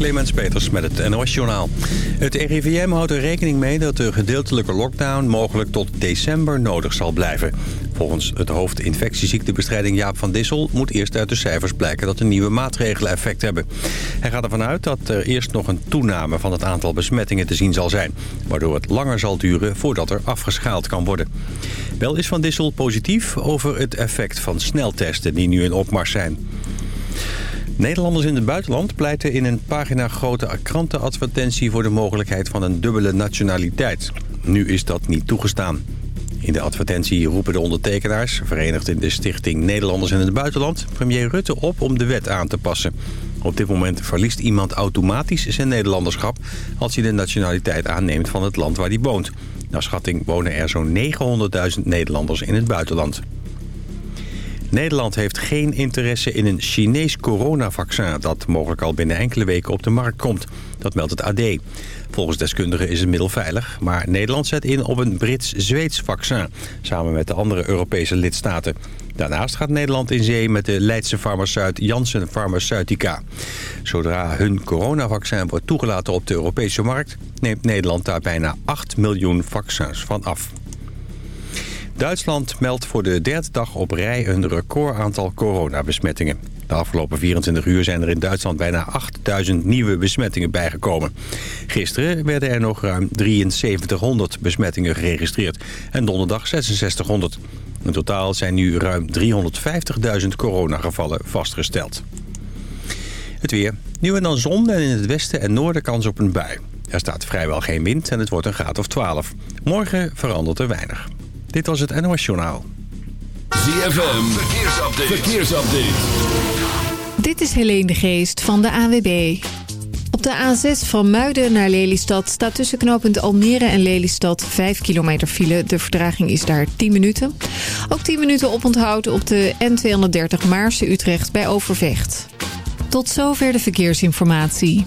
Clemens Peters met het NOS-journaal. Het RIVM houdt er rekening mee dat de gedeeltelijke lockdown mogelijk tot december nodig zal blijven. Volgens het hoofd infectieziektebestrijding Jaap van Dissel... moet eerst uit de cijfers blijken dat de nieuwe maatregelen effect hebben. Hij gaat ervan uit dat er eerst nog een toename van het aantal besmettingen te zien zal zijn... waardoor het langer zal duren voordat er afgeschaald kan worden. Wel is Van Dissel positief over het effect van sneltesten die nu in opmars zijn. Nederlanders in het buitenland pleiten in een pagina grote krantenadvertentie... voor de mogelijkheid van een dubbele nationaliteit. Nu is dat niet toegestaan. In de advertentie roepen de ondertekenaars, verenigd in de stichting Nederlanders in het buitenland... premier Rutte op om de wet aan te passen. Op dit moment verliest iemand automatisch zijn Nederlanderschap... als hij de nationaliteit aanneemt van het land waar hij woont. Naar schatting wonen er zo'n 900.000 Nederlanders in het buitenland. Nederland heeft geen interesse in een Chinees coronavaccin... dat mogelijk al binnen enkele weken op de markt komt. Dat meldt het AD. Volgens deskundigen is het middel veilig... maar Nederland zet in op een Brits-Zweeds vaccin... samen met de andere Europese lidstaten. Daarnaast gaat Nederland in zee met de Leidse farmaceut Janssen Pharmaceutica. Zodra hun coronavaccin wordt toegelaten op de Europese markt... neemt Nederland daar bijna 8 miljoen vaccins van af. Duitsland meldt voor de derde dag op rij een record aantal coronabesmettingen. De afgelopen 24 uur zijn er in Duitsland bijna 8000 nieuwe besmettingen bijgekomen. Gisteren werden er nog ruim 7300 besmettingen geregistreerd en donderdag 6600. In totaal zijn nu ruim 350.000 coronagevallen vastgesteld. Het weer. Nu en dan zon en in het westen en noorden kans op een bui. Er staat vrijwel geen wind en het wordt een graad of 12. Morgen verandert er weinig. Dit was het NOS Journaal. ZFM, verkeersupdate. verkeersupdate. Dit is Helene de Geest van de AWB. Op de A6 van Muiden naar Lelystad staat tussen knooppunt Almere en Lelystad 5 kilometer file. De verdraging is daar 10 minuten. Ook 10 minuten oponthoud op de N230 Maarse-Utrecht bij Overvecht. Tot zover de verkeersinformatie.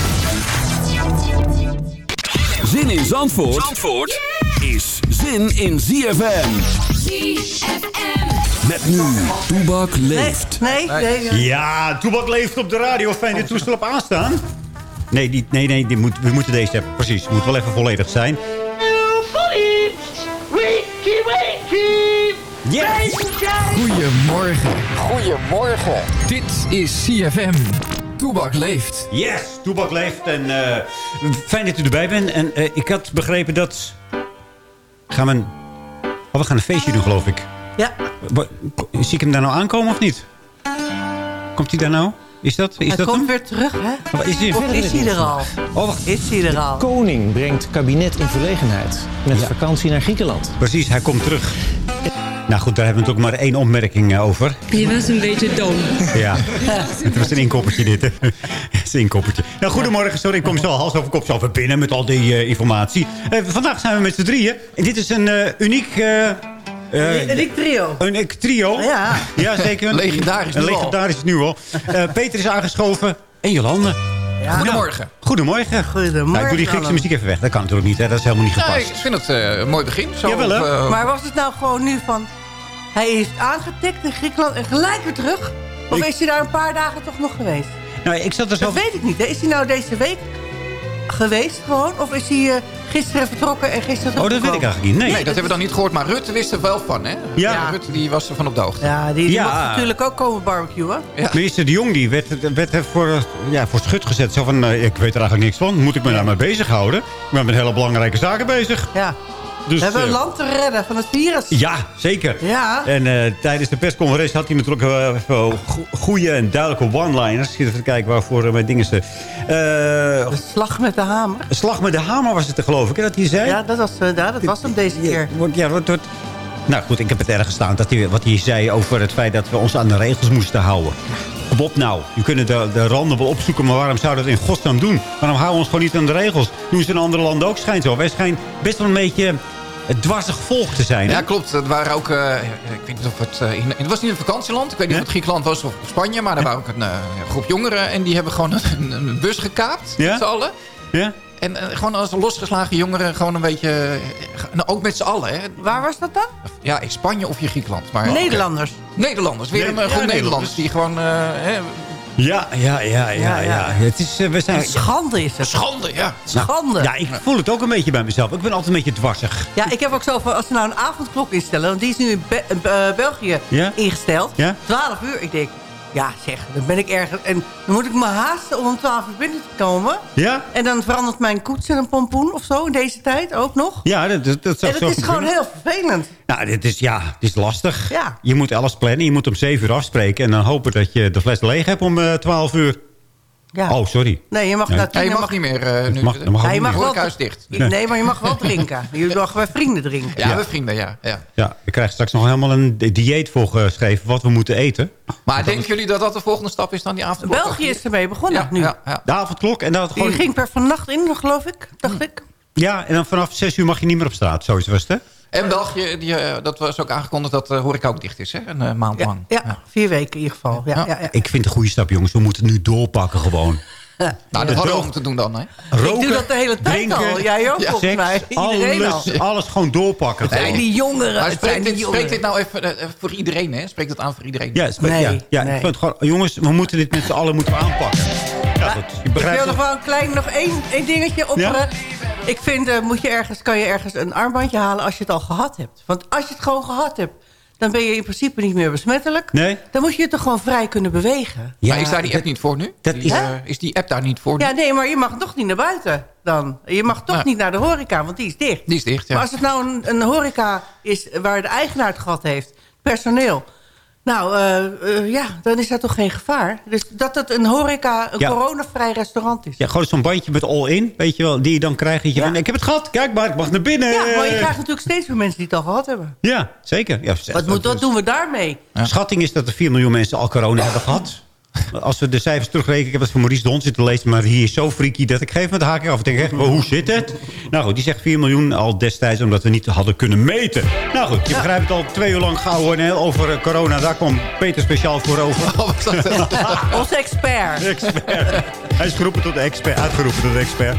Zin in Zandvoort, Zandvoort is zin in ZFM. ZFM. Met nu, Toebak leeft. Nee, nee. nee. Ja, Toebak leeft op de radio. Fijn dit toestel op aanstaan. Nee, die, nee, nee die moet, we moeten deze hebben. Precies, het moet wel even volledig zijn. Yes! Goedemorgen. Goedemorgen. Dit is CFM. Toebak leeft. Yes, Toebak leeft. En eh, fijn dat u erbij bent. En eh, ik had begrepen dat... Gaan we een... Oh, we gaan een feestje doen, geloof ik. Ja, Zie ik hem daar nou aankomen of niet? Komt hij daar nou? Is dat, is hij dat komt hem? weer terug, hè? Of is hij... Of is hij er al? Oh, wacht. Is hij er al? Koning brengt kabinet in verlegenheid. Met vakantie naar Griekenland. Precies, hij komt terug. Nou goed, daar hebben we natuurlijk maar één opmerking eh, over. Je was een beetje dom. Ja, het was een inkoppertje dit. hè. Het is een inkoppertje. Nou, goedemorgen, sorry, ik kom zo hals over kop zo even binnen met al die eh, informatie. Eh, vandaag zijn we met z'n drieën. En dit is een eh, uniek... eh, eh, Een trio. een uniek trio. Ja. Ja, zeker. Legendarisch Een nu legendarisch nu al. Eh, Peter is aangeschoven. En Jolande. Ja. Goedemorgen. Goedemorgen. Goedemorgen. Nou, ik doe die Griekse muziek even weg. Dat kan natuurlijk niet, hè. Dat is helemaal niet Ja, gepast. ik vind het eh, een mooi begin. Zo Jawel, hè? op, eh, Maar was het nou gewoon nu van... Hij is aangetikt in Griekenland en gelijk weer terug? Of Ik- is hij daar een paar dagen toch nog geweest? Nou, ik zat er zo... Dat weet ik niet. hè. Is hij nou deze week geweest gewoon? Of is hij eh, gisteren vertrokken en gisteren Oh, dat weet ik eigenlijk niet. Nee. nee, dat hebben we dan niet gehoord. Maar Rutte wist er wel van, hè? Ja. Rutte die was er van op de hoogte. Ja, die, die Ja. mag natuurlijk ook komen barbecuen. Ja. Minister De Jong die werd, werd er voor, ja, voor schut gezet. Zo van, eh, ik weet er eigenlijk niks van. Moet ik me daar maar bezighouden? Ik ben met hele belangrijke zaken bezig. Ja. Dus, we hebben een eh, land te redden van het virus. Ja, zeker. Ja. En eh, tijdens de persconferentie had hij natuurlijk uh, go- goede en duidelijke one-liners. Even kijken waarvoor uh, mijn dingen ze... De slag met de hamer. slag met de hamer was het geloof ik, hè, dat hij zei. Ja, dat was, ja, dat was hem deze keer. Wordt- Ja, wordt, wordt- Nou goed, ik heb het ergens staan dat hij, wat hij zei over het feit dat we ons aan de regels moesten houden. Kom op nou. Je kunt de, de randen wel opzoeken, maar waarom zou dat in godsnaam doen? Waarom houden we ons gewoon niet aan de regels? Doen ze in andere landen ook schijnt zo. Wij schijnen best wel een beetje het dwarsig volk te zijn. hè? Ja, klopt. Het waren ook... eh, ik weet niet of het... eh, in, het was niet een vakantieland. Ik weet niet Ja? of het Griekenland was of Spanje. Maar er waren ook een eh, groep jongeren. En die hebben gewoon een, een bus gekaapt. Ja? Met z'n allen. Ja? En eh, gewoon als losgeslagen jongeren. Gewoon een beetje... eh, nou, ook met z'n allen. Hè. Waar was dat dan? Ja, in Spanje of in Griekenland. Maar, Nederlanders. Nederlanders. Weer een Nee, eh, ja, Nederlanders. Die gewoon... eh, hè, Ja, ja, ja, ja, ja. Het is, we zijn... Een schande is het. schande, ja. Schande. Ja, ik voel het ook een beetje bij mezelf. Ik ben altijd een beetje dwarsig. Ja, ik heb ook zo van, als ze nou een avondklok instellen... want die is nu in Be- België Ja? ingesteld. Ja? 12 uur. Ik denk, ja zeg, dan ben ik ergens... En dan moet ik me haasten om om 12 uur binnen te komen. Ja? En dan verandert mijn koets in een pompoen of zo in deze tijd ook nog. Ja, dat, dat, dat En zo het is gewoon heel vervelend. Nou, dit is, ja, het is lastig. Ja. Je moet alles plannen. Je moet om 7 uur afspreken. En dan hopen dat je de fles leeg hebt om eh 12 uur. Ja. Oh, sorry. Nee, je mag Nee. Ja, je mag niet meer eh, nu. mag- dat mag ook Ja, je niet mag wel, dicht. Nee, maar je mag wel drinken. Je mag bij vrienden drinken. Ja, we vrienden, ja. ja. Ja, ik krijg straks nog helemaal een di- dieet voorgeschreven wat we moeten eten. Maar denken jullie dat dat de volgende stap is dan die avond? België is ermee begonnen ja, nu. Ja, ja. De avondklok en dan Die ging per vannacht in, geloof ik, dacht ik. Ja, en dan vanaf 6 uur mag je niet meer op straat. Zo is het, hè? En België, die, eh, dat was ook aangekondigd dat de horeca ook dicht is, hè? Een eh, maand Ja, lang. ja, vier weken in ieder geval. Ja, Ja. ja. Ja, Ik vind het een goede stap, jongens. We moeten het nu doorpakken gewoon. Nou, dat hadden we ook moeten doen dan, hè? Roken, Ik doe dat de hele tijd drinken, al. Jij ook, Ja, volgens mij. Iedereen al. alles, alles gewoon doorpakken. Het zijn die jongeren. Maar het spreek zijn die dit, jongeren. spreek dit nou even eh, voor iedereen, hè? Spreek dat aan voor iedereen. Ja, spreek- Nee, ja, ja, nee. ik vind gewoon, jongens, we moeten dit met z'n allen moeten aanpakken. Ja, goed, je Ik wil nog wel een klein, nog één, één dingetje opperen. Ik vind, eh, moet je ergens, kan je ergens een armbandje halen als je het al gehad hebt. Want als je het gewoon gehad hebt, dan ben je in principe niet meer besmettelijk. Nee? Dan moet je je toch gewoon vrij kunnen bewegen. maar is daar die dat- app niet voor nu? dat Die, is- eh, is die app daar niet voor nu? Ja, nee, maar je mag toch niet naar buiten dan. Je mag toch Ja. niet naar de horeca, want die is dicht. Die is dicht, ja. Maar als het nou een, een horeca is waar de eigenaar het gehad heeft, personeel... Nou, eh, eh, ja, dan is dat toch geen gevaar. Dus dat het een horeca, een Ja. coronavrij restaurant is. Ja, gewoon zo'n bandje met all-in, weet je wel, die je dan krijgt. Dat je Ja. van, ik heb het gehad, kijk maar, ik mag naar binnen. Ja, maar je krijgt natuurlijk steeds meer mensen die het al gehad hebben. Ja, zeker. Ja, Wat, moet, wat doen we daarmee? Schatting is dat er 4 miljoen mensen al corona hebben gehad. Als we de cijfers terugrekenen, ik heb het van Maurice de Hond zitten lezen... maar hier is zo freaky dat ik geef met de haak af. Ik denk echt, hoe zit het? Nou goed, die zegt 4 miljoen al destijds... omdat we niet hadden kunnen meten. Nou goed, je begrijpt het al twee uur lang gauw en over eh, corona. Daar kwam Peter speciaal voor over. Oh, Onze expert. expert. Hij is geroepen tot expert, uitgeroepen tot expert.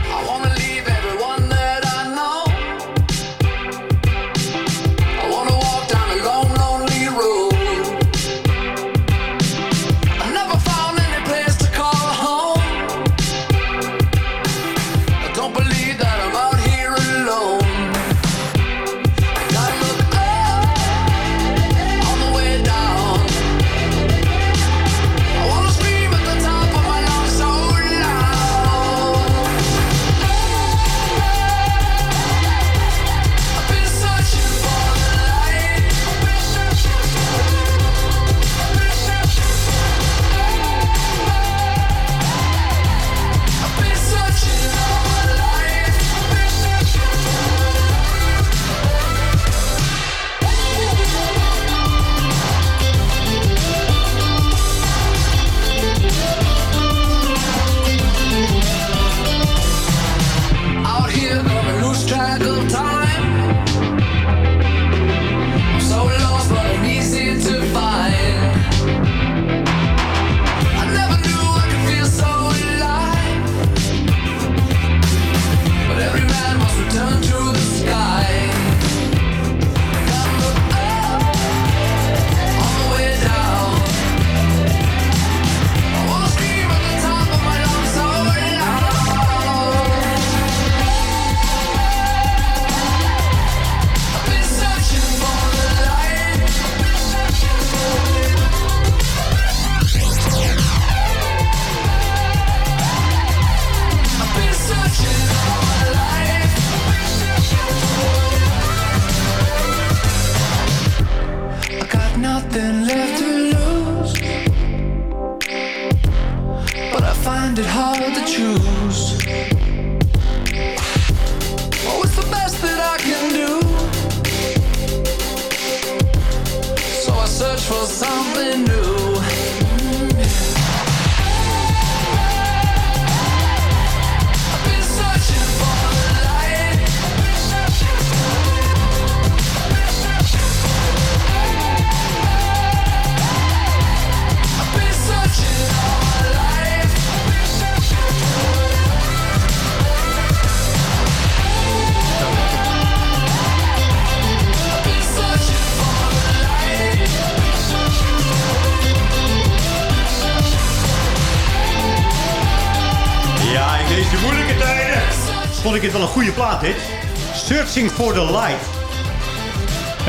Searching for the Light.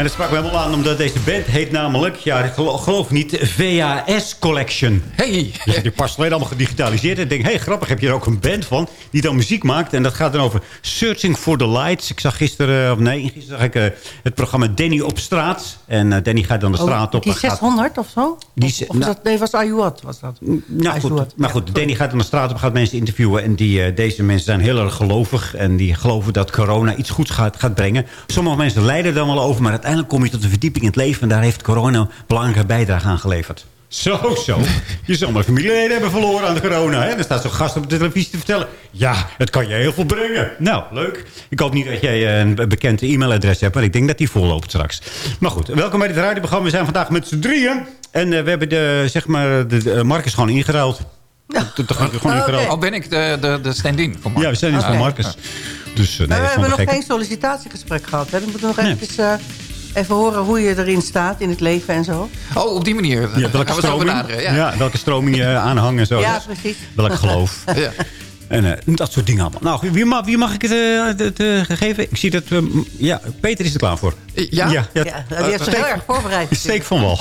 En dat sprak me helemaal aan, omdat deze band heet namelijk... Ja, ik geloof, geloof niet, VHS Collection. Hey. Die past alleen allemaal gedigitaliseerd. En ik denk, hé, hey, grappig, heb je er ook een band van... die dan muziek maakt. En dat gaat dan over Searching for the Lights. Ik zag gisteren, of nee, gisteren zag ik eh, het programma Danny op straat. En eh, Danny gaat dan de straat Oh, op. die en gaat- 600 of zo? Die Of, nou- dat, nee, was Ayuat was dat. Nou Ayuat, goed, maar ja. goed, Danny gaat dan de straat op, gaat mensen interviewen. En die, eh, deze mensen zijn heel erg gelovig. En die geloven dat corona iets goeds gaat, gaat brengen. Sommige mensen lijden er dan wel over. Maar uiteindelijk kom je tot een verdieping in het leven. En daar heeft corona een belangrijke bijdrage aan geleverd. Zo, zo. Je zal maar familieleden hebben verloren aan de corona. Hè? Dan staat zo'n gast op de televisie te vertellen. Ja, het kan je heel veel brengen. Nou, leuk. Ik hoop niet dat jij eh, een bekend e-mailadres hebt. Maar ik denk dat die volloopt straks. Maar goed, welkom bij dit radioprogramma. We zijn vandaag met z'n drieën. En eh, we hebben de, zeg maar, de, de Marcus gewoon ingeruild. Ja. De- de- gewoon Oh. Al ben ik de, de, de stand-in voor Mark. Ja, we zijn iets van. Marcus. Dus eh, nee, we hebben nog geen sollicitatiegesprek gehad. Hè? Dan moeten we nog Nee. eventjes, eh, even horen hoe je erin staat in het leven en zo. Oh, op die manier. Ja, welke we stroming, benaderen. ja. Ja. welke stroming je aanhangt en zo. Ja, Dus precies. Welk geloof. Ja. En eh, dat soort dingen allemaal. Nou, wie mag, wie mag ik het, eh, het eh, gegeven? Ik zie dat... eh, m- ja, Peter is er klaar voor. Ja? ja, Ja, die heeft zich heel erg voorbereid. Steek van wal.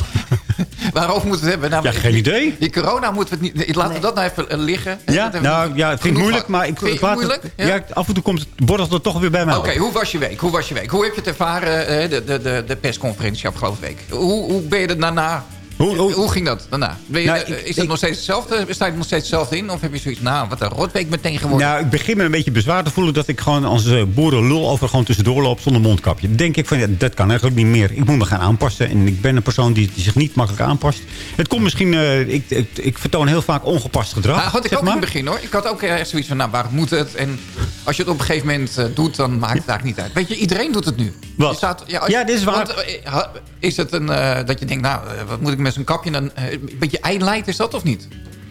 Waarover moeten we het hebben? Nou, Ja, geen idee. Die corona moeten we het niet... Laten we dat nou even eh, liggen. Ja, nou, ja, het genoeg moeilijk, maar ik, ik laat moeilijk? het, ja. af en toe komt het, borrelt het toch weer bij mij Oké, hoe was je week? Hoe was je week? Hoe heb je het ervaren, eh, de, de, de, de persconferentie afgelopen week? Hoe, hoe ben je er daarna... Hoe- hoe- Hoe ging dat daarna? Je, Nou, eh, ik- is ik- het nog steeds hetzelfde? Sta je nog steeds hetzelfde in? Of heb je zoiets nou, wat een rotweek meteen geworden? Nou, ik begin me een beetje bezwaar te voelen... dat ik gewoon als eh, boerenlul over gewoon tussendoor loop zonder mondkapje. Dan denk ik van, ja, dat kan eigenlijk niet meer. Ik moet me gaan aanpassen. En ik ben een persoon die, zich niet makkelijk aanpast. Het komt misschien... eh, ik, ik, ik vertoon heel vaak ongepast gedrag. Nou, had ik ook maar. in het begin hoor. Ik had ook echt zoiets van, nou, waar moet het? En als je het op een gegeven moment eh, doet, dan maakt het eigenlijk niet uit. Weet je, iedereen doet het nu. Wat? Je staat- als Ja, dit is waar. Want, eh, is het een, eh, dat je denkt, nou, eh, wat moet ik met zo'n kapje? Dan, eh, een beetje eileid is dat of niet?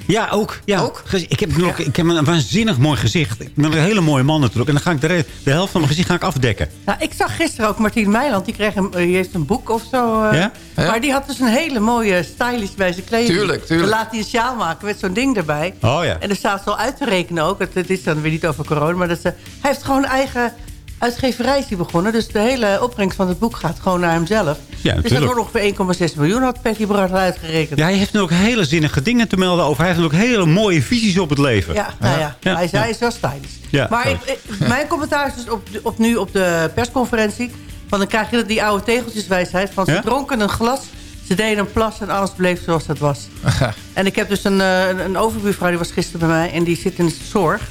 Ja, ook. Ja. Ook? Ik heb, nog, ik heb een waanzinnig mooi gezicht. Ik ben een hele mooie man natuurlijk. En dan ga ik de, helft van mijn gezicht ga ik afdekken. Nou, ik zag gisteren ook Martien Meiland. Die, kreeg een, eh, die heeft een boek of zo. eh, Ja? Ja. Maar die had dus een hele mooie stylish bij zijn kleding. Tuurlijk, tuurlijk. Dan laat hij een sjaal maken met zo'n ding erbij. Oh ja. En er staat zo uit te rekenen ook. Het, het is dan weer niet over corona. Maar dat ze, hij heeft gewoon een eigen uitgeverij is die begonnen. Dus de hele opbrengst van het boek gaat gewoon naar hemzelf. dus dat wordt ongeveer 1,6 miljoen had Patty Bart uitgerekend. Ja, hij heeft nu ook hele zinnige dingen te melden over. Hij heeft ook hele mooie visies op het leven. Ja, nou ja, Ja, hij, ja. hij is wel. Ja, maar ik, ik- mijn commentaar is dus op, op nu op de persconferentie. Van dan krijg je die oude tegeltjeswijsheid. Van ze Ja? dronken een glas, ze deden een plas en alles bleef zoals het was. en ik heb dus een, eh, een, een overbuurvrouw, die was gisteren bij mij. En die zit in de zorg.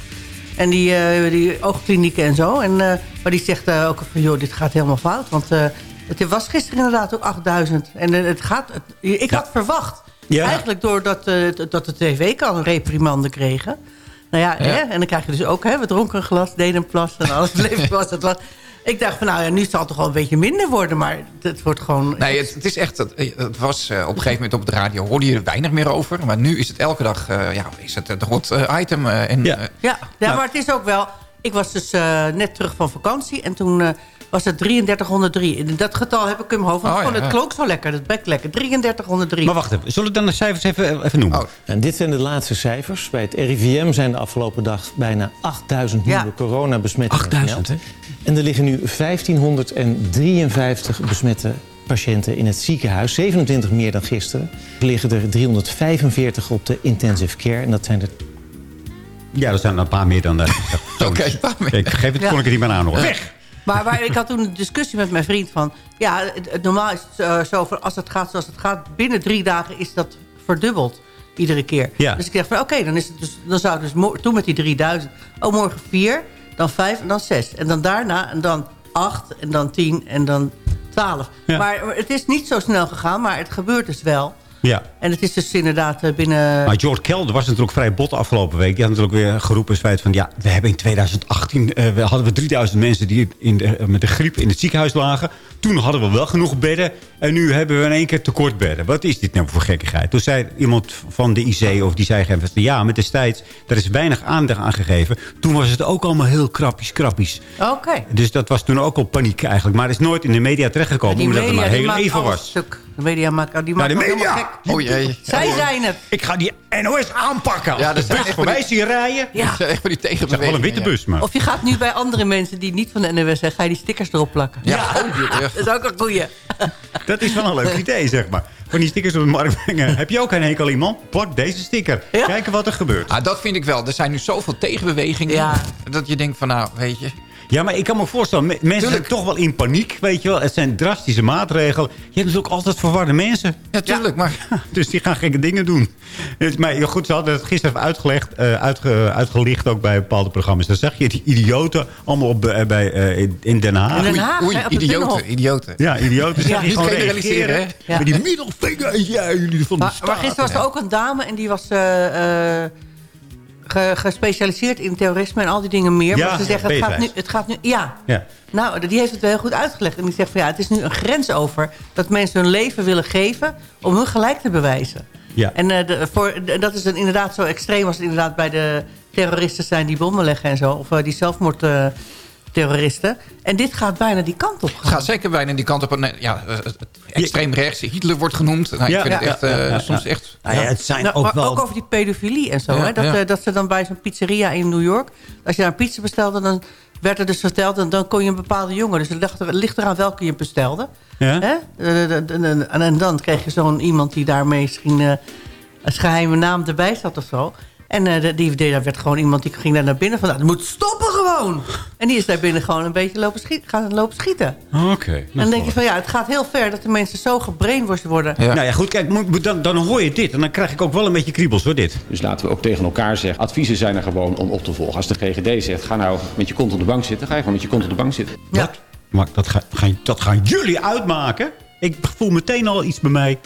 En die, eh, die oogklinieken en zo. En, eh, maar die zegt eh, ook van, joh, dit gaat helemaal fout. Want eh, het was gisteren inderdaad ook 8000. En eh, het gaat, het- ik had verwacht... Ja. Eigenlijk doordat dat de tv kan een reprimande kregen. Nou ja, Ja. Hè? en dan krijg je dus ook... Hè, we dronken een glas, deden een plas en alles bleef zoals het was. Ik dacht van, nou ja, nu zal het toch wel een beetje minder worden. Maar het wordt gewoon... Nee, het, het is echt. Het, het was op een gegeven moment op de radio hoorde je er weinig meer over. Maar nu is het elke dag ja, is het het hot item. en, Ja. Ja, ja maar het is ook wel... Ik was dus eh, net terug van vakantie en toen eh, was het 3303. In dat getal heb ik in mijn hoofd, want Oh, ik vond ja, het ja. klonk zo lekker. Het bek lekker. 3303. Maar wacht even. Zullen we dan de cijfers even, even noemen? Oh. En dit zijn de laatste cijfers. Bij het RIVM zijn de afgelopen dag bijna 8000 Ja. nieuwe coronabesmettingen 8000, gemeld. En er liggen nu 1553 besmette patiënten in het ziekenhuis. 27 meer dan gisteren. Er liggen er 345 op de intensive care. En dat zijn er Ja, er zijn een paar meer dan... de. Oké, een paar meer. Ik geef het, kon ik het niet meer aan horen. Weg! Maar, maar ik had toen een discussie met mijn vriend van... Ja, het, het normaal is het eh, zo, van als het gaat zoals het gaat... binnen drie dagen is dat verdubbeld. Iedere keer. Ja. Dus ik dacht van, oké, dan is het dus, dan zou het dus toen met die 3000... Oh, morgen vier, dan vijf en dan zes. En dan daarna, en dan acht, en dan tien, en dan twaalf. Ja. Maar het is niet zo snel gegaan, maar het gebeurt dus wel. Ja. En het is dus inderdaad eh, binnen... Maar George Kelder was natuurlijk vrij bot afgelopen week. Die had natuurlijk weer geroepen het feit van... ja, we hebben in 2018 eh, we hadden we 3000 mensen die in de, eh, met de griep in het ziekenhuis lagen. Toen hadden we wel genoeg bedden. En nu hebben we in één keer tekort bedden. Wat is dit nou voor gekkigheid? Toen zei iemand van de IC, of die zei ja, maar destijds, daar is weinig aandacht aan gegeven. Toen was het ook allemaal heel krappies, krappies. Oké. Dus dat was toen ook al paniek eigenlijk. Maar het is nooit in de media terechtgekomen. Omdat het maar heel even was. Stuk. De media maken, die Nou, maken de media! gek. Oh jee. Zij zijn het. Ik ga die NOS aanpakken. Ja, dat bus echt voor van mij die- zie je rijden. Ja. Dat is echt voor die Ik zeg tegenbeweging. wel een witte bus, maar. Of je gaat nu bij andere mensen die niet van de NOS zijn... ga je die stickers erop plakken. Ja, oh, echt. Dat is ook een goeie. Dat is wel een leuk idee, zeg maar. Van die stickers op de markt brengen. Heb je ook een hekel iemand? Plak deze sticker. Ja. Kijken wat er gebeurt. Ah, dat vind ik wel. Er zijn nu zoveel tegenbewegingen. Ja. Dat je denkt van, nou, weet je... Ja, maar ik kan me voorstellen, me- mensen zijn Tuurlijk. toch wel in paniek, weet je wel. Het zijn drastische maatregelen. Je hebt natuurlijk altijd verwarde mensen. Natuurlijk, maar... Dus die gaan gekke dingen doen. Maar ja, goed, ze hadden het gisteren even uitgelegd, eh, uitge- uitgelicht ook bij bepaalde programma's. Dan zag je die idioten allemaal op, eh, bij, eh, in- Den Haag. In Den Oei, Haag, oei, Binnenhof. idioten, idioten. Ja, idioten. Je niet generaliseren, reageren. hè? Ja. Met die middelvinger. Ja, jullie van de Maar, maar gisteren was er ook een dame en die was eh, eh, ge- gespecialiseerd in terrorisme en al die dingen meer. Ja, maar ze zeggen, het gaat, nu, P5. het gaat nu... Ja, Ja. nou, die heeft het wel heel goed uitgelegd. En die zegt van ja, het is nu een grens over dat mensen hun leven willen geven om hun gelijk te bewijzen. Ja. En eh, de, voor, de- dat is dan inderdaad zo extreem als het inderdaad bij de terroristen zijn die bommen leggen en zo. Of eh, die zelfmoordterroristen. en dit gaat bijna die kant op Het gaat zeker bijna die kant op. Nee, Ja, eh, het extreem rechts. Hitler wordt genoemd. Nou, ik Ja, vind het ja, echt, ja, eh, soms echt... Nou ja, het zijn Nou, ook maar wel... ook over die pedofilie en zo. Ja, hè? Dat, ja. eh, dat ze dan bij zo'n pizzeria in New York... als je daar een pizza bestelde, dan werd er dus verteld... en dan kon je een bepaalde jongen... dus het ligt, er- ligt eraan welke je bestelde. Ja? Hè? Eh, En, dan kreeg je zo'n iemand die daar misschien... eh, als geheime naam erbij zat of zo... En eh, de- die, die, daar werd gewoon iemand die ging daar naar binnen van... "Nou, dat moet stoppen gewoon! En die is daar binnen gewoon een beetje lopen schieten, gaan lopen schieten. Oké. en dan denk je van ja, het gaat heel ver... dat de mensen zo gebrainwashed worden. Ja. Nou ja, goed, kijk, dan, dan hoor je dit. En dan krijg ik ook wel een beetje kriebels hoor, dit. Dus laten we ook tegen elkaar zeggen, adviezen zijn er gewoon om op te volgen. Als de GGD zegt, ga nou met je kont op de bank zitten, ga je gewoon met je kont op de bank zitten. Ja. Wat? Maar dat, ga, gaan, dat gaan jullie uitmaken? Ik voel meteen al iets bij mij.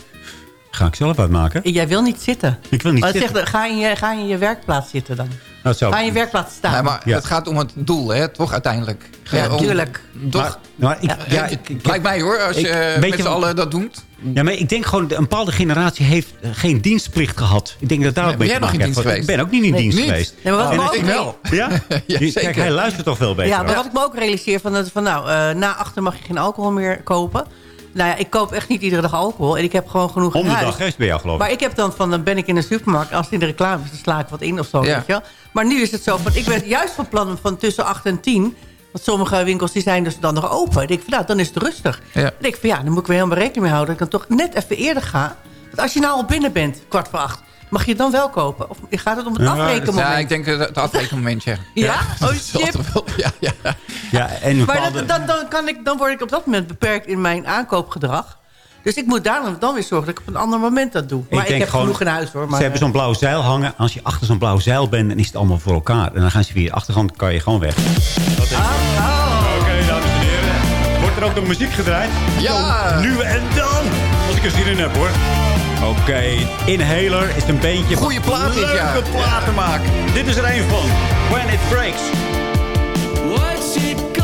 Ga ik zelf uitmaken? Jij wil niet zitten. Ik wil niet Maar het zitten. zegt, ga, in je, ga in je werkplaats zitten dan. Nou, zo. Ga in je werkplaats staan. Nee, maar Ja. het gaat om het doel, hè, toch uiteindelijk. Ja, Om- tuurlijk. Toch? Maar, maar ik, ja, ik, ik- lijkt mij hoor, als ik- je weet met je z'n wat- allen dat doet. ja, maar ik denk gewoon, een bepaalde generatie heeft eh, geen dienstplicht gehad. Ik denk dat daar ook te nog in dienst Ik ben ook niet in Nee, dienst niet. geweest. Nee, maar wat Oh, ik ook wel. Ja? Ja, Die- zeker. Kijk, hij luistert toch veel beter. ja, maar wat ik me ook realiseer, van, dat- van nou, eh, na achter mag je geen alcohol meer kopen. Nou ja, ik koop echt niet iedere dag alcohol. En ik heb gewoon genoeg Om de dag is bij jou geloof ik. Maar ik heb dan van, dan ben ik in de supermarkt. Als het in de reclame is, dan sla ik wat in of zo. Ja. Weet je wel. Maar nu is het zo, van, ik ben juist van plan van tussen 8 en 10. Want sommige winkels die zijn dus dan nog open. Ik denk van, nou, dan is het rustig. Ja. Dan denk ik van, ja, dan moet ik weer helemaal rekening mee houden. Dat ik dan toch net even eerder ga. Want als je nou al binnen bent, kwart voor acht. Mag je het dan wel kopen? Of gaat het om het Ja, afrekenmoment? Ja, ik denk het afrekenmomentje. Ja? Oh, Dat is shit. Ja, ja. ja, en Maar dat, dan, dan, kan ik, dan word ik op dat moment beperkt in mijn aankoopgedrag. Dus ik moet daar dan, dan weer zorgen dat ik op een ander moment dat doe. Maar ik, denk heb gewoon, genoeg in huis hoor. Maar, ze hebben zo'n blauw zeil hangen. Als je achter zo'n blauw zeil bent, dan is het allemaal voor elkaar. En dan gaan ze via de achtergrond, kan je gewoon weg. Oké, dames en heren. Wordt er ook nog muziek gedraaid? Ja. Zo, Nu en dan. Als ik er zin in heb, hoor. Oké, Inhaler is een beentje... Goeie plaat dit jaar. Leuke platen maken. Dit is er een van. When It Breaks. What's it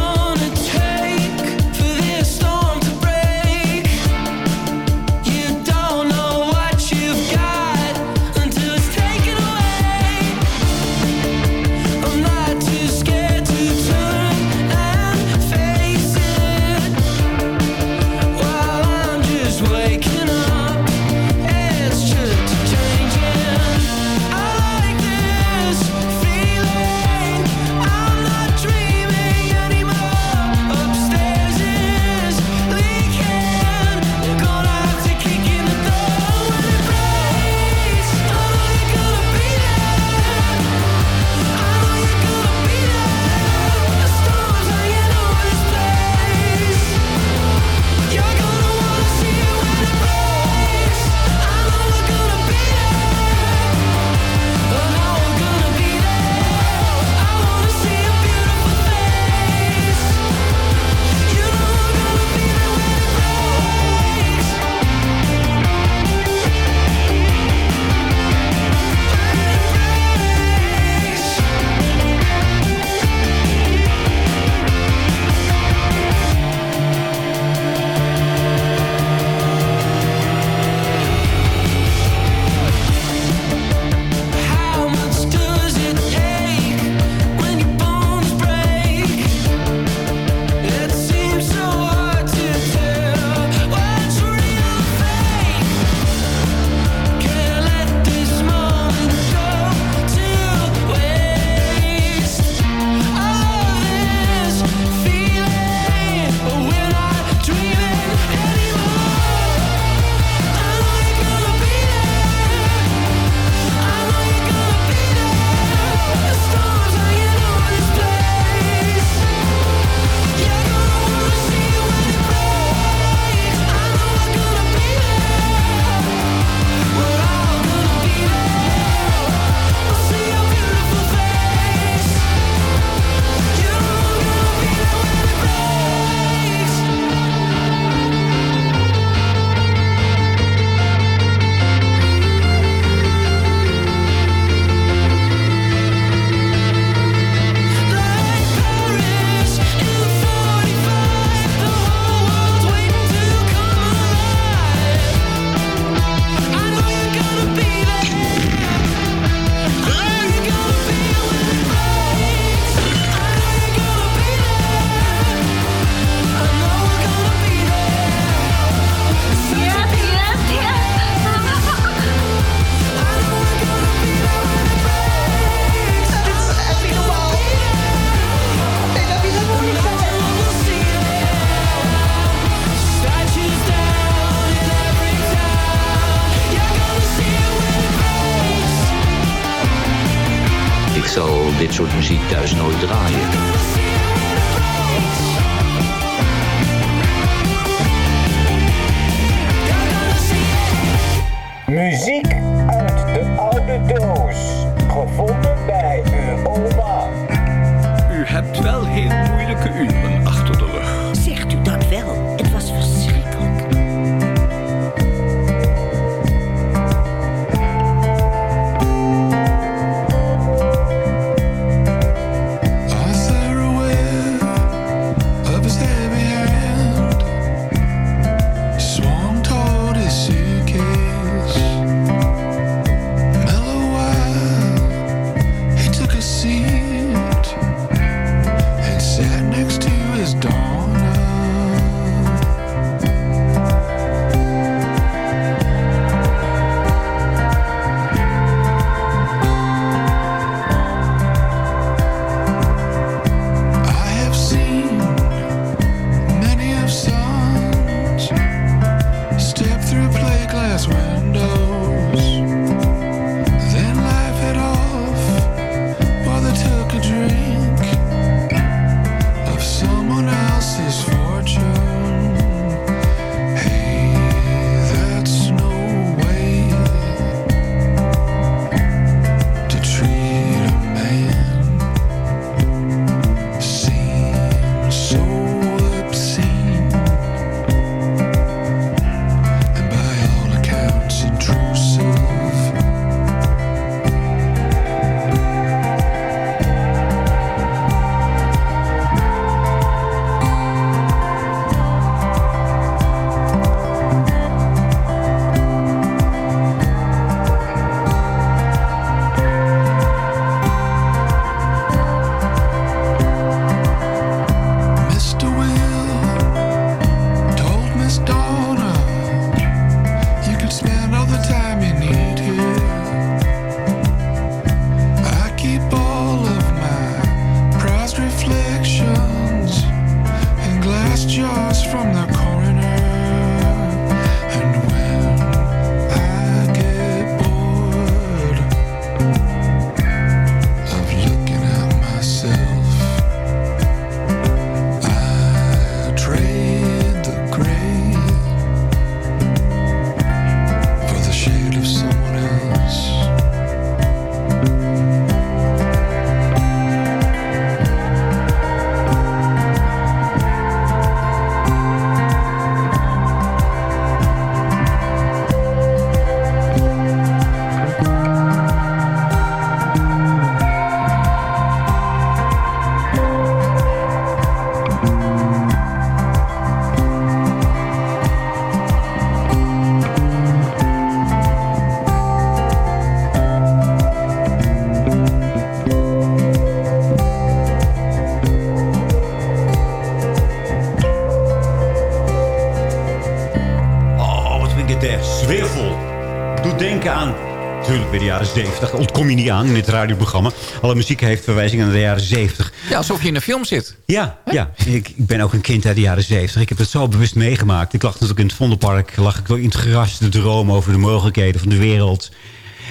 70. Daar ontkom je niet aan in dit radioprogramma. Alle muziek heeft verwijzingen naar de jaren 70. Ja, alsof je in een film zit. Ja, ja. Ik, ik ben ook een kind uit de jaren 70. Ik heb het zo bewust meegemaakt. Ik lag natuurlijk in het Vondelpark. Lag ik wel in het gras te dromen over de mogelijkheden van de wereld.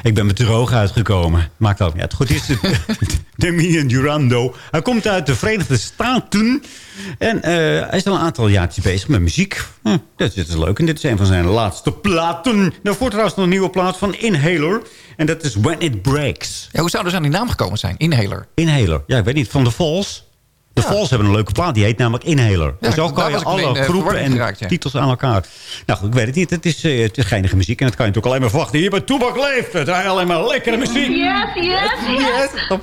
Ik ben met droog uitgekomen. Maakt ook niet uit. Goed, is de, Damien Durando. Hij komt uit de Verenigde Staten. En eh, hij is al een aantal jaartjes bezig met muziek. Hm, dat, is leuk. En dit is een van zijn laatste platen. Daarvoor trouwens nog een nieuwe plaat van Inhaler. En dat is When It Breaks. Ja, hoe zou dus aan die naam gekomen zijn? Inhaler. Inhaler. Ja, ik weet niet. Van de Falls. De Falls hebben een leuke plaat. Die heet namelijk Inhaler. Zo daar kan je alle eh, groepen en geraakt, ja. titels aan elkaar. Nou goed, ik weet het niet. Het is, eh, het is geinige muziek. En dat kan je natuurlijk alleen maar verwachten. Hier bij Toebak leeft. Draaien alleen maar lekkere muziek. Yes, yes, yes. Een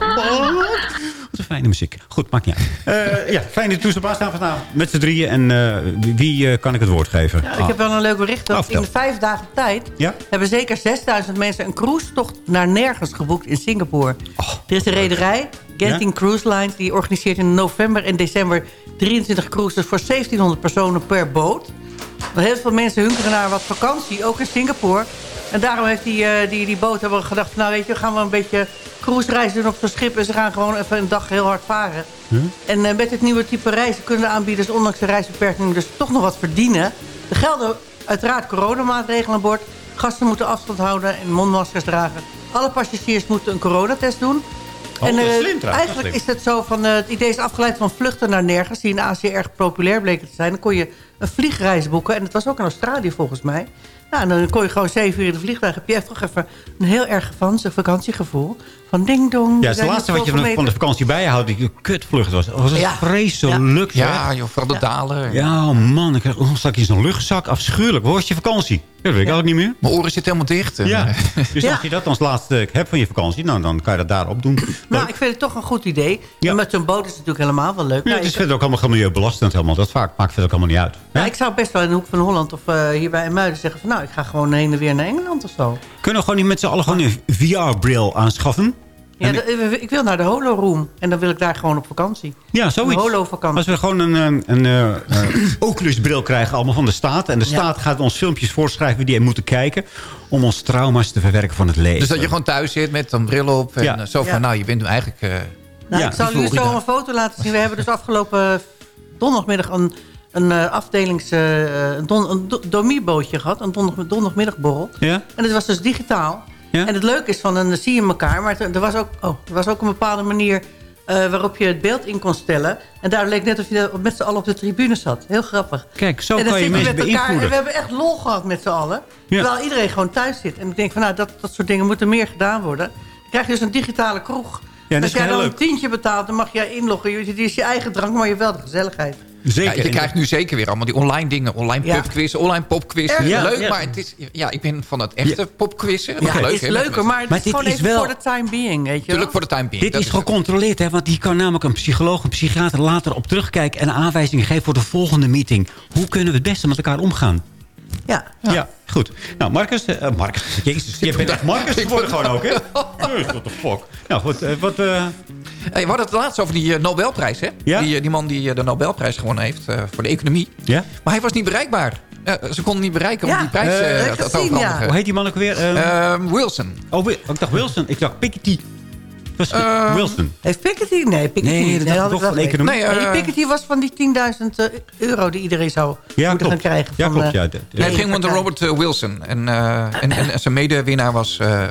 fijne muziek. Goed, maakt niet uit. Eh, ja, fijne toestel staan vandaag met z'n drieën. En eh, wie, eh, kan ik het woord geven? Ja, ik heb wel een leuk bericht. Oh, Dat vertel. in vijf dagen tijd Ja? hebben zeker 6000 mensen een cruise-tocht naar nergens geboekt in Singapore. er is een rederij, Genting Cruise Lines, die organiseert in november en december 23 cruises voor 1700 personen per boot. Heel veel mensen hunkeren naar wat vakantie, ook in Singapore. En daarom heeft die, eh, die, die boot hebben we gedacht, nou weet je, gaan we een beetje cruise reizen doen op zo'n schip. En ze gaan gewoon even een dag heel hard varen. En eh, met dit nieuwe type reizen kunnen de aanbieders ondanks de reisbeperkingen dus toch nog wat verdienen. Er gelden uiteraard coronamaatregelen aan boord. Gasten moeten afstand houden en mondmaskers dragen. Alle passagiers moeten een coronatest doen. Oh, en eh, slim eigenlijk is het zo van... het idee is afgeleid van vluchten naar nergens... die in Azië erg populair bleken te zijn. Dan kon je een vliegreis boeken. En dat was ook in Australië volgens mij. Nou, en dan kon je gewoon zeven uur in de vliegtuig. Heb je echt toch even een heel erg vakantie- vakantiegevoel. Van ding dong. Ja, het laatste wat je van de, zoveel van de vakantie bijhoudt, die kutvlucht was. was het Ja. vreselijk. Ja, zeg. joh, vooral de dalen. Ja, oh man, ik krijg oh, straks een luchtzak. Afschuwelijk. Hoe was je vakantie? Dat weet ik ook niet meer. Mijn oren zitten helemaal dicht. En, Ja, dus Ja. als je dat als laatste hebt van je vakantie, nou, dan kan je dat daarop doen. Nou, ik vind het toch een goed idee. Ja. En met zo'n boot is het natuurlijk helemaal wel leuk. Ja, Nou, het is verder ook allemaal milieubelastend helemaal. Dat vaak maakt verder ook allemaal niet uit. nou, ik zou best wel in de hoek van Holland of eh, hier bij Muiden zeggen... van nou, ik ga gewoon heen en weer naar Engeland of zo. Kunnen we gewoon niet met z'n allen gewoon een VR-bril aanschaffen? Ja, eh, ik wil naar de Holo Room. En dan wil ik daar gewoon op vakantie. Ja, zoiets. Een holo-vakantie. Als we gewoon een, een, een eh, eh, Oculus-bril krijgen, allemaal van de staat. En de Ja. staat gaat ons filmpjes voorschrijven die we moeten kijken. Om ons trauma's te verwerken van het leven. dus dat je gewoon thuis zit met een bril op. En Ja. eh, zo van, Ja. nou, je bent eigenlijk... eh, Nou, Ja, ik zal jullie zo een foto laten zien. We hebben dus afgelopen donderdagmiddag een, een eh, afdelings... eh, een, don, een do- domiebootje gehad. Een donderdag, donderdagmiddagborrel. Ja? En het was dus digitaal. Ja? En het leuke is van, dan zie je elkaar. Maar er was ook, oh, er was ook een bepaalde manier... eh, waarop je het beeld in kon stellen. En daar leek net of je met z'n allen op de tribune zat. Heel grappig. Kijk, zo en dan kan je mensen met elkaar. En we hebben echt lol gehad met z'n allen. Ja. Terwijl iedereen gewoon thuis zit. En ik denk van, nou, dat, dat soort dingen moeten meer gedaan worden. Dan krijg je dus een digitale kroeg. Ja, als jij dan leuk. een tientje betaalt, dan mag jij inloggen. Het is je eigen drank, maar je hebt wel de gezelligheid. Zeker. Ja, je krijgt nu zeker weer allemaal die online dingen. Online Ja. pubquiz, online popquiz. Ja, leuk, ja. maar het is, ja, ik ben van het echte popquizzen. Dat Ja, is leuk, met leuker, maar het Maar is dit gewoon is even wel- voor de time being, weet je. Tuurlijk voor de time being. Dit is gecontroleerd, hè, want die kan namelijk een psycholoog, een psychiater later op terugkijken en aanwijzingen geven voor de volgende meeting. Hoe kunnen we het beste met elkaar omgaan? Ja. Ja, goed. Nou, Marcus, eh, Marcus, jezus, je bent echt Marcus geworden gewoon ook, hè? Jezus, what the fuck. Nou, goed, eh, wat... eh, Hey, we hadden het laatst over die Nobelprijs, hè? Ja? Die, die man die de Nobelprijs gewonnen heeft eh, voor de economie. ja? Maar hij was niet bereikbaar. Eh, ze konden niet bereiken om Ja, die prijs ik te overhandigen. Hoe heet die man ook weer? Eh, Ehm, Wilson. oh, ik dacht Wilson. Ik dacht Piketty. Ehm, Wilson. Heeft Piketty? Nee, Piketty Nee, niet. dat had ik wel. Nee, Nee, eh, die Piketty was van die 10.000 eh, euro die iedereen zou Ja, moeten klopt. gaan krijgen. Ja, van, klopt. eh, Ja, de- de- Nee, het ging om de. Robert eh, Wilson. En, eh, en, en zijn medewinnaar was eh, eh,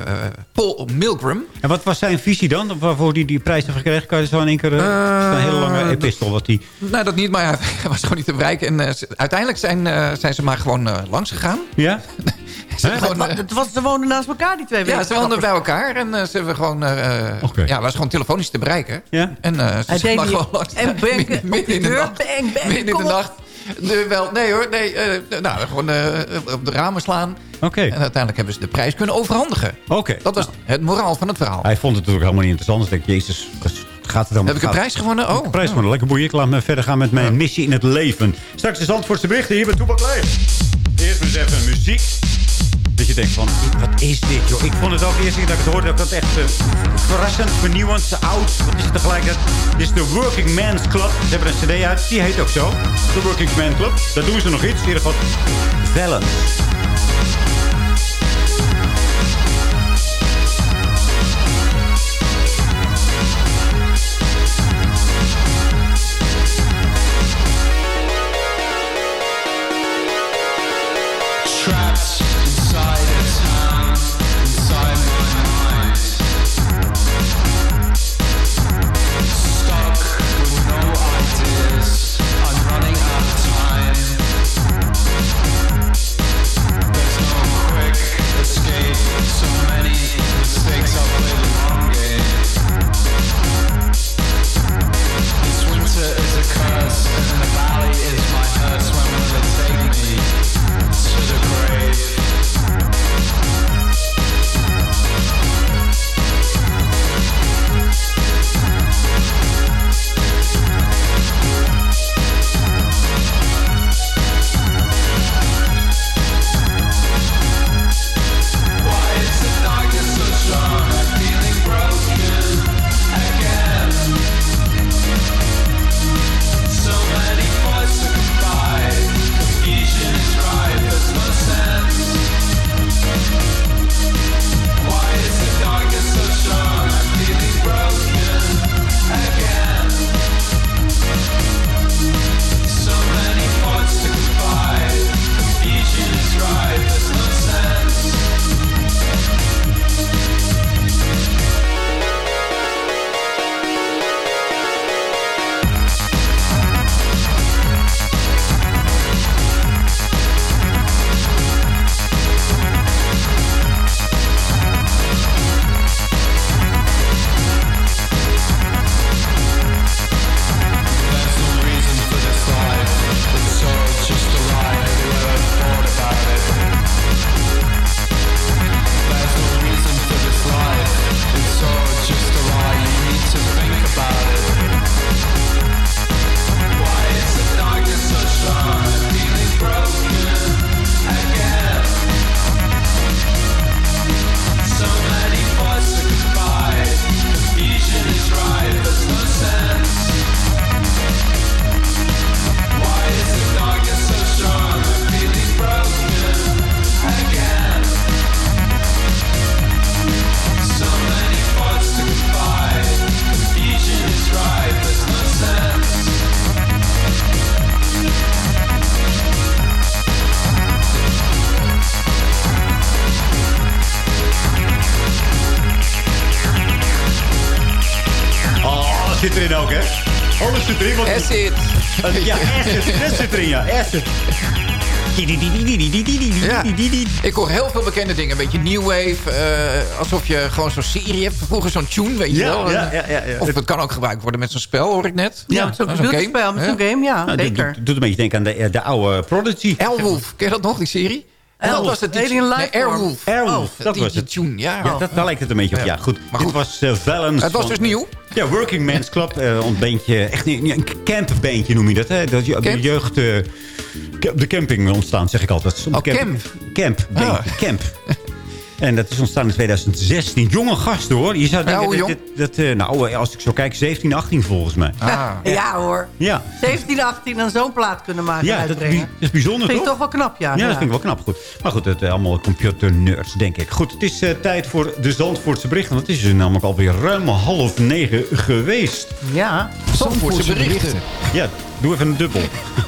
Paul Milgram. En wat was zijn visie dan? Waarvoor hij die prijs heeft gekregen? Kan je zo in één keer... eh, een hele lange epistel wat hij... Nou, dat niet, maar hij was gewoon niet te bereiken. En eh, uiteindelijk zijn, eh, zijn ze maar gewoon eh, langs gegaan. Ja? Ze, gewoon, eh, Het was, ze woonden naast elkaar, die twee ja, ze woonden bij elkaar en eh, ze hebben gewoon, eh, Oké. ja, was gewoon telefonisch te bereiken. Ja? En eh, ze maar die- gewoon langs. en banken midden, die in de deur, nacht. bang, bang, midden in de nacht. De, wel, nee hoor, nee, eh, nou, gewoon eh, op de ramen slaan. Oké. En uiteindelijk hebben ze de prijs kunnen overhandigen. Oké. Dat was het moraal van het verhaal. Hij vond het natuurlijk helemaal niet interessant. Dus ik denk, jezus, wat gaat het dan? Heb ik een prijs gewonnen? Oh, Een prijs gewonnen. Lekker boeien. Ik laat me verder gaan met mijn missie in het leven. Straks de Zandvoortse berichten hier bij Toepak Leef. Eerst maar eens even muziek. Dat je denkt van, wat is dit joh? Ik vond het ook eerst dat ik het hoorde, dat ik dat echt eh, verrassend, vernieuwend, oud. Wat is het tegelijkertijd? Dit is de Working Man's Club. Ze hebben een cd uit, die heet ook zo. De Working Man's Club. Daar doen ze nog iets. In Valence. Bekende dingen. Een beetje new wave. eh, alsof je gewoon zo'n serie hebt. Vroeger zo'n tune, weet je Ja, wel. ja, ja, ja, ja. Of het kan ook gebruikt worden met zo'n spel, hoor ik net. Ja, met zo'n computerspel, met zo'n game, ja, Nou, doet- zeker. doet, doet een beetje denken aan de, de oude Prodigy. Airwolf, ken je dat nog, die serie? En dat was het. die- Alien nee. Airwolf. Airwolf, Oh, dat die, was die het. tune, ja. Ja, dat, daar lijkt het een beetje op. Ja, goed. Dit was uh, Valens. Het was van- dus nieuw. Ja, Working Man's Club. eh, een bandje, echt een, een campbandje noem je dat. Hè? Dat je op de jeugd... eh, op de camping ontstaan, zeg ik altijd. Oh, de camp. Camp, bandje, camp. En dat is ontstaan in 2016. Jonge gasten, hoor. Je zou denken, dat, jong? dat, dat, eh, nou, als ik zo kijk, 17, 18 volgens mij. Ah. Ja hoor. Ja, 17, 18 en zo'n plaat kunnen maken en ja dat, is bi- uitbrengen. dat is bijzonder, vind ik toch? toch wel knap, ja. Ja, dat vind ik wel knap. Goed. Maar goed, het uh, allemaal computer nerds, denk ik. Goed, het is eh, tijd voor de Zandvoortse berichten. Want het is namelijk alweer ruim half negen geweest. Ja. Zandvoortse berichten. Ja, doe even een dubbel.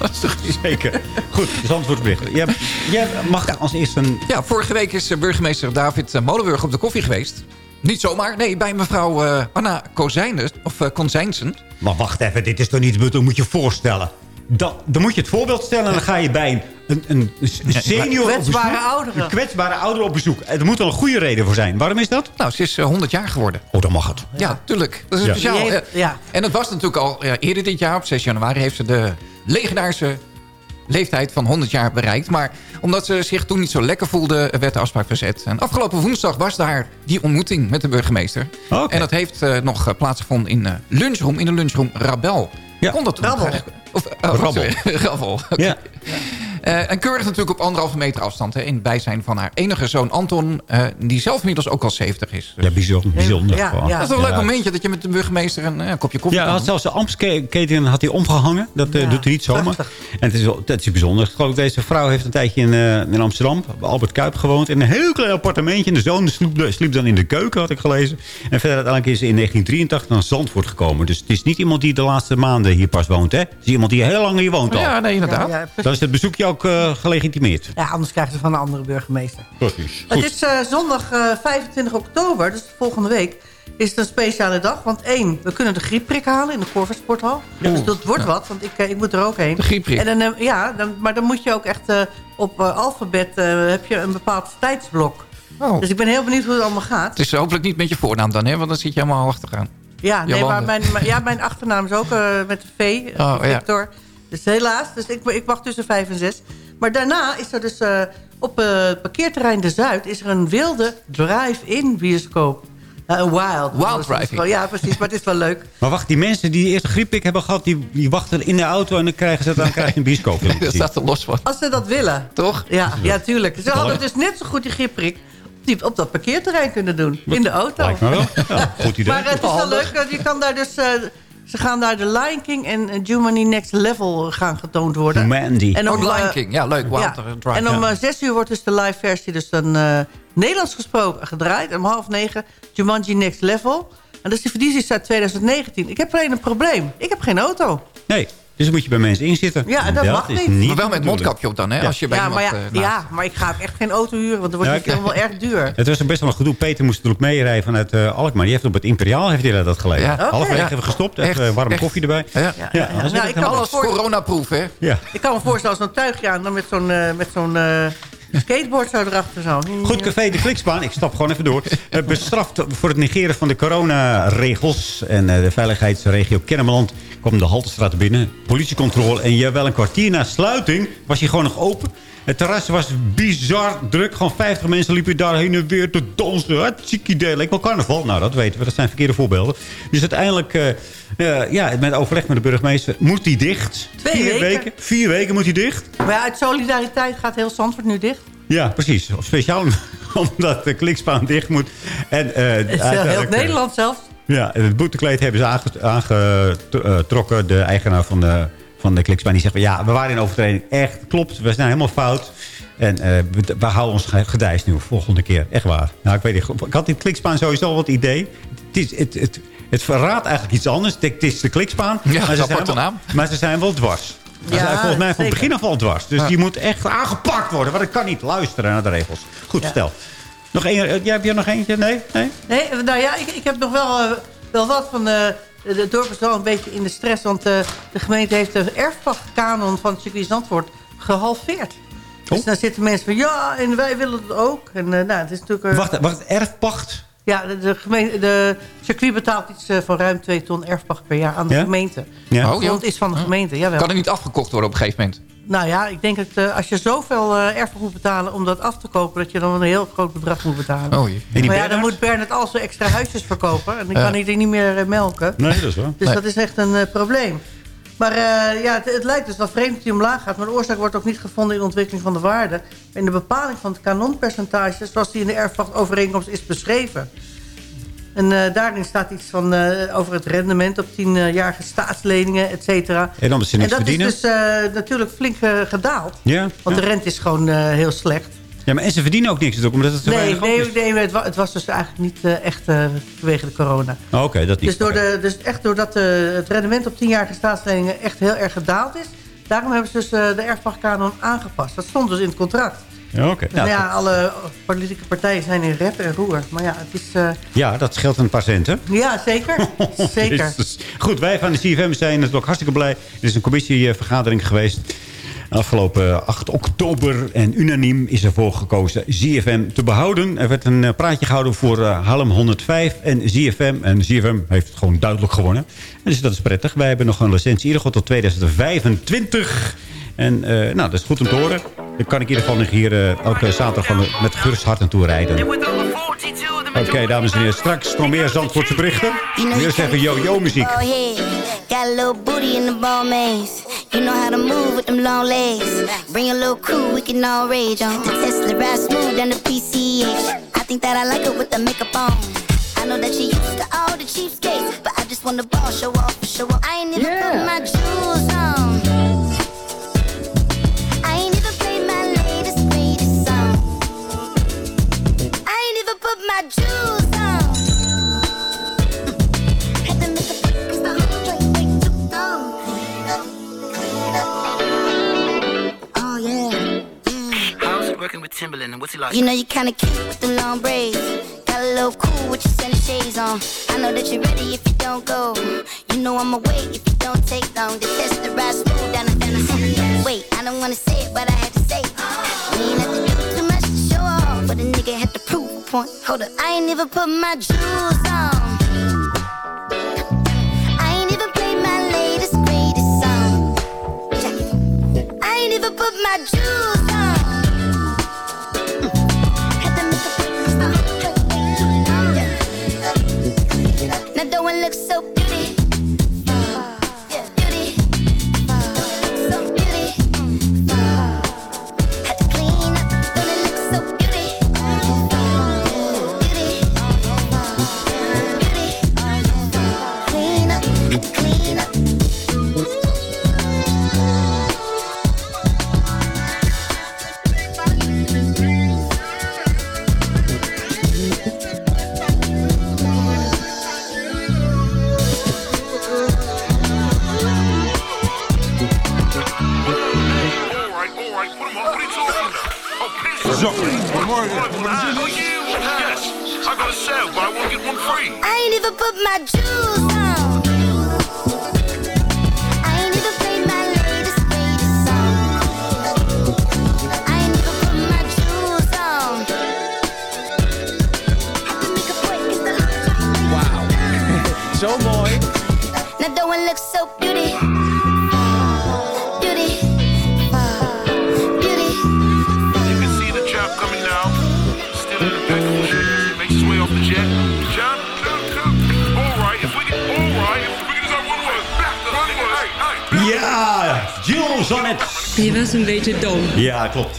Zeker. Goed, de Zandvoortse berichten. Jij, jij mag als eerste een... Ja, vorige week is eh, burgemeester David eh, Molenburg op de koffie geweest. Niet zomaar, nee, bij mevrouw eh, Anna Kozijnen, of uh, Konzijnsen. Maar wacht even, dit is toch niet... Dat moet je voorstellen. Dan, dan moet je het voorbeeld stellen en dan ga je bij een, een, een senior Kwetsbare op bezoek. ouderen. Een kwetsbare ouder op bezoek. Er moet wel een goede reden voor zijn. Waarom is dat? Nou, ze is eh, 100 jaar geworden. Oh, dan mag het. Ja, tuurlijk. Dat is Ja. speciaal. Heeft- Eh, ja. En het was natuurlijk al ja, eerder dit jaar, op 6 januari, heeft ze de legendarische leeftijd van 100 jaar bereikt. Maar omdat ze zich toen niet zo lekker voelde, werd de afspraak verzet. En afgelopen woensdag was daar die ontmoeting met de burgemeester. Oké. En dat heeft eh, nog eh, plaatsgevonden in, eh, lunchroom, in de lunchroom Rabel. Ja. Kon dat Rabbel. eigenlijk- Of, oh, Rabbel. sorry, Rabbel. oké. Ja. Eh, en keurig natuurlijk op anderhalve meter afstand. Hè, in het bijzijn van haar enige zoon Anton. eh, die zelf inmiddels ook al 70 is. Dus Ja, bijzonder. bijzonder Ja, gewoon. ja. dat is wel een leuk momentje dat je met de burgemeester een, eh, kopje koffie Ja, had zelfs de Amstketen had hij omgehangen. Dat eh, Ja, doet hij niet zomaar. prachtig. En het is, wel, het is bijzonder. Ik geloof deze vrouw heeft een tijdje in, eh, in Amsterdam, bij Albert Kuip gewoond. In een heel klein appartementje. En de zoon sliep, sliep dan in de keuken, had ik gelezen. En verder uiteindelijk is ze in 1983 naar Zandvoort gekomen. Dus het is niet iemand die de laatste maanden hier pas woont. Hè? Het is iemand die heel lang hier woont al. Ja, nee, inderdaad. Ja, ja, precies. Dan is het bezoekje ook eh, gelegitimeerd. Ja, anders krijgen ze van een andere burgemeester. Precies. Het is eh, zondag eh, 25 oktober, dus volgende week, is het een speciale dag. Want één, we kunnen de griepprik halen in de Corversporthal. Dus dat wordt wat, want ik, eh, ik moet er ook heen. De griepprik. En dan, eh, ja, dan, maar dan moet je ook echt eh, op eh, alfabet eh, heb je een bepaald tijdsblok. Oh. Dus ik ben heel benieuwd hoe het allemaal gaat. Het is hopelijk niet met je voornaam dan, hè? Want dan zit je helemaal achteraan. Ja, nee, maar mijn, ja, mijn achternaam is ook eh, met een V, eh, Oh, ja. Dus helaas, dus ik, ik wacht tussen vijf en zes. Maar daarna is er dus eh, op eh, het parkeerterrein De Zuid... is er een wilde drive-in bioscoop. Eh, een wild. Wild drive-in. Ja, precies, maar het is wel leuk. Maar wacht, die mensen die eerst een grieppik hebben gehad... Die, die wachten in de auto en dan krijgen ze dan krijg je een bioscoop. Dat staat er los van. Als ze dat willen. Toch? Ja, ja tuurlijk. Ze hadden dus net zo goed die griepprik... op dat parkeerterrein kunnen doen. In de auto. Lijkt me wel. Ja, goed idee. Maar het is wel leuk, want je kan daar dus... eh, ze gaan daar de Lion King en eh, Jumanji Next Level gaan getoond worden. Mandy. En Oh, om, Lion eh, King. Ja, leuk. Ja. Drive. En om Ja. eh, zes uur wordt dus de live versie dus dan eh, Nederlands gesproken gedraaid. Om half negen Jumanji Next Level. En dus die verdienst is uit 2019. Ik heb alleen een probleem. Ik heb geen auto. Nee, dus dan moet je bij mensen inzitten. Ja, dat mag niet. Maar wel met mondkapje op dan, hè? Ja. Als je bij Ja maar, ja, eh, ja, maar ik ga ook echt geen auto huren. Want dan wordt Ja, die film wel erg duur. Het was best wel een gedoe. Peter moest natuurlijk meerijden vanuit eh, Alkmaar. Die heeft op het Imperiaal heeft hij dat geleden. Ja. Hebben we gestopt. Even Echt, warme echt. koffie erbij. Ja. Ja, Ja, ja. anders Nou, is ik, het kan Alles voor- coronaproof, hè? Ja. ik kan me voorstellen als een tuigje aan... dan met zo'n eh, met zo'n eh, skateboard zo erachter zo. Goed, Café de Klikspaan. Ik stap gewoon even door. Bestraft voor het negeren van de coronaregels. En eh, de veiligheidsregio Kennemerland kwam de Haltestraat binnen. Politiecontrole. En jawel, een kwartier na sluiting was hij gewoon nog open. Het terras was bizar druk. Gewoon 50 mensen liepen daar heen en weer te dansen. Hartstikke idee. Leek wel carnaval. Nou, dat weten we. Dat zijn verkeerde voorbeelden. Dus uiteindelijk, eh, eh, ja, met overleg met de burgemeester, moet hij dicht. Twee Vier weken. Vier weken moet hij dicht. Maar ja, uit solidariteit gaat heel Zandvoort nu dicht. Ja, precies. Speciaal omdat de klikspaan dicht moet. En, Het is heel, Nederland zelfs. Ja, en het boetekleed hebben ze aange- aangetrokken. De eigenaar van de, van de klikspaan. Die zegt van ja, we waren in overtreding. Echt, klopt. We zijn helemaal fout. En eh, we, we houden ons gedijs nu volgende keer. Echt waar. Nou, ik weet niet. Ik had die klikspaan sowieso wat idee. Het, is, het, het, het verraadt eigenlijk iets anders. Het, is de klikspaan. Ja, maar, ze zijn wel, naam. maar ze zijn wel dwars. Ze Ja, zijn volgens mij van het begin af al dwars. Dus Ja. die moet echt aangepakt worden. Want ik kan niet luisteren naar de regels. Goed, Ja. stel. Nog één, eh, jij hebt hier nog eentje? Nee? nee? Nee, nou ja, ik, ik heb nog wel, eh, wel wat van... eh, het dorp is wel een beetje in de stress... want eh, de gemeente heeft de erfpachtkanon van het circuit Zandvoort gehalveerd. Oh. Dus dan zitten mensen van, ja, en wij willen het ook. En eh, nou, het is natuurlijk... eh, Wacht, wacht, erfpacht? Ja, de, de, gemeente, de circuit betaalt iets eh, van ruim 2 ton erfpacht per jaar aan de Ja? gemeente. Ja. De Oh, ja. grond is van de gemeente, jawel. Kan het niet afgekocht worden op een gegeven moment? Nou ja, ik denk dat eh, als je zoveel eh erfpacht moet betalen om dat af te kopen... dat je dan een heel groot bedrag moet betalen. Oh, jee. En die maar ja, dan moet Bernard al zijn extra huisjes verkopen. En dan kan hij die niet meer eh, melken. Nee, dat is waar. Dus Nee. dat is echt een eh, probleem. Maar eh, ja, het, het lijkt dus wel vreemd dat hij omlaag gaat. Maar de oorzaak wordt ook niet gevonden in de ontwikkeling van de waarde. Maar in de bepaling van het kanonpercentage... zoals die in de erfpachtovereenkomst is beschreven. En eh, daarin staat iets van eh, over het rendement op tienjarige staatsleningen, et cetera. En omdat ze niks en dat verdienen? is dus eh, natuurlijk flink gedaald. Ja, Want ja. de rente is gewoon heel slecht. ja, maar en ze verdienen ook niks natuurlijk, omdat het zo Nee, nee, is. nee het, wa- het was dus eigenlijk niet echt vanwege de corona. Oh, Oké, dat niet. Dus, door de, dus echt doordat het rendement op tienjarige staatsleningen echt heel erg gedaald is... daarom hebben ze dus de erfpachtkanon aangepast. Dat stond dus in het contract. Ja, Oké. Nou, ja, alle politieke partijen zijn in rep en roer. Maar ja, het is... eh, Ja, dat scheelt een paar centen. ja, zeker. zeker. Jezus. Goed, wij van de CFM zijn natuurlijk hartstikke blij. Er is een commissievergadering geweest. Afgelopen 8 oktober en unaniem is ervoor gekozen ZFM te behouden. Er werd een eh, praatje gehouden voor eh, Halm 105 en ZFM. En ZFM heeft gewoon duidelijk gewonnen. En dus dat is prettig. Wij hebben nog een licentie in ieder geval tot 2025. En eh, nou, dat is goed om te horen. Dan kan ik in ieder geval nog hier eh, elke zaterdag van, met gerust hart naartoe rijden. Oké, dames en heren. Straks nog meer Zandvoortse berichten. Nu eerst even yo-yo muziek. Got a little booty in the ball maze. You know how to move with them long legs. Bring a little crew, we can all rage on. The Tesla ride smooth down the PCH. I think that I like it with the makeup on. I know that you used to all the cheapskates, but I just want the ball show off, show off. I ain't even put my jewels on. Put my jewels on. Had to make a break 'cause the whole joint way too long. Oh yeah. How's it working with Timberland and what's he like? You know you kinda cute with them long braids. Got a little cool with your sunny shades on. I know that you're ready if you don't go. You know I'ma wait if you don't take long. The test the ride smooth down the the Wait, I don't wanna say it, but I had to say it. We ain't have to do too much to show off, but a nigga had to point. Hold up, I ain't even put my jewels on. I ain't even played my latest greatest song. I ain't even put my jewels on. Now don't look so.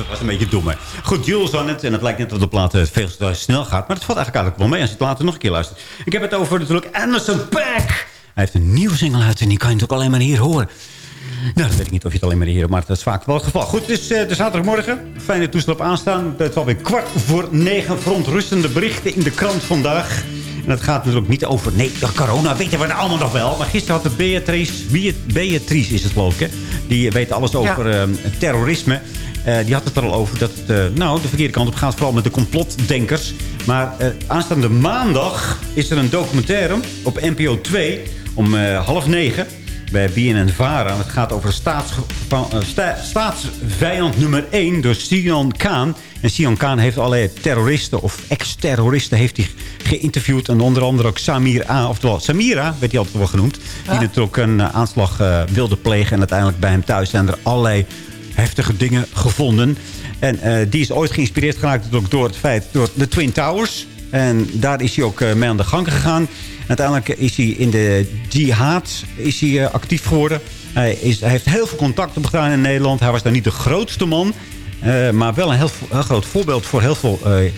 Het was een beetje dom, hè. Goed, Jules on it. En het lijkt net of de plaat eh, veel te snel gaat. Maar het valt eigenlijk eigenlijk wel mee als je het later nog een keer luistert. Ik heb het over natuurlijk Anderson Paak. Hij heeft een nieuwe single uit en die kan je natuurlijk alleen maar hier horen. Nou, dat weet ik niet of je het alleen maar hier hoort, maar dat is vaak wel het geval. Goed, het is eh, de zaterdagmorgen. Fijne toestel op aanstaan. Het is alweer kwart voor negen. Verontrustende berichten in de krant vandaag. En dat gaat natuurlijk niet over... Nee, de corona weten we allemaal nog wel. Maar gisteren had de Beatrice... Wie- Beatrice is het geloof ik, hè? Die weet alles over eh, terrorisme. Eh, die had het er al over dat het eh, nou, de verkeerde kant op gaat. Vooral met de complotdenkers. Maar eh, aanstaande maandag is er een documentaire op NPO 2... om half negen bij BNN-Vara. Het gaat over staats, sta- staatsvijand nummer 1 door Sian Kaan. En Sian Kaan heeft allerlei terroristen of ex-terroristen heeft hij geïnterviewd. En onder andere ook Samir A. Oftewel Samira, werd hij altijd wel genoemd. Die natuurlijk een aanslag wilde plegen. En uiteindelijk bij hem thuis zijn er allerlei heftige dingen gevonden. En eh, die is ooit geïnspireerd geraakt door, het feit door de Twin Towers. En daar is hij ook eh, mee aan de gang gegaan. Uiteindelijk is hij in de jihad is hij, eh, actief geworden. Hij, is, hij heeft heel veel contacten gedaan in Nederland. Hij was daar niet de grootste man. Eh, maar wel een heel, heel groot voorbeeld voor heel veel eh, eh,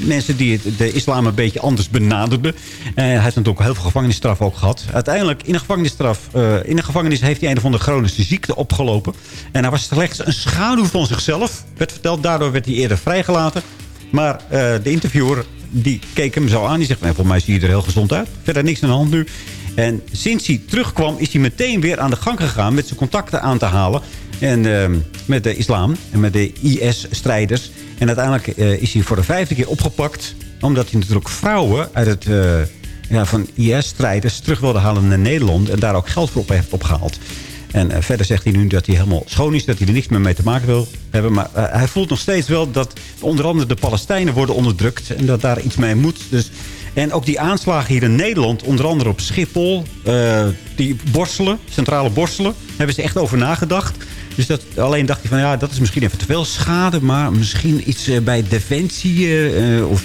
mensen die het- de islam een beetje anders benaderden. Hij heeft natuurlijk heel veel gevangenisstraf ook gehad. Uiteindelijk in de gevangenisstraf, in de gevangenis heeft hij een van de chronische ziekte opgelopen. En hij was slechts een schaduw van zichzelf, werd verteld. Daardoor werd hij eerder vrijgelaten. Maar de interviewer die keek hem zo aan. Die zegt, "Nee, volgens mij zie je er heel gezond uit. Verder niks aan de hand nu. En sinds hij terugkwam is hij meteen weer aan de gang gegaan... met zijn contacten aan te halen. En eh, met de islam en met de IS-strijders. En uiteindelijk eh, is hij voor de vijfde keer opgepakt. Omdat hij natuurlijk vrouwen uit het... eh, ja, van IS-strijders terug wilde halen naar Nederland... en daar ook geld voor op heeft opgehaald. En eh, verder zegt hij nu dat hij helemaal schoon is. Dat hij er niks meer mee te maken wil hebben. Maar hij voelt nog steeds wel dat onder andere de Palestijnen worden onderdrukt. En dat daar iets mee moet. Dus, en ook die aanslagen hier in Nederland. Onder andere op Schiphol. die borstelen, centrale borstelen. Hebben ze echt over nagedacht. Dus dat, alleen dacht hij van ja, dat is misschien even te veel schade. Maar misschien iets eh, bij Defensie eh, eh, of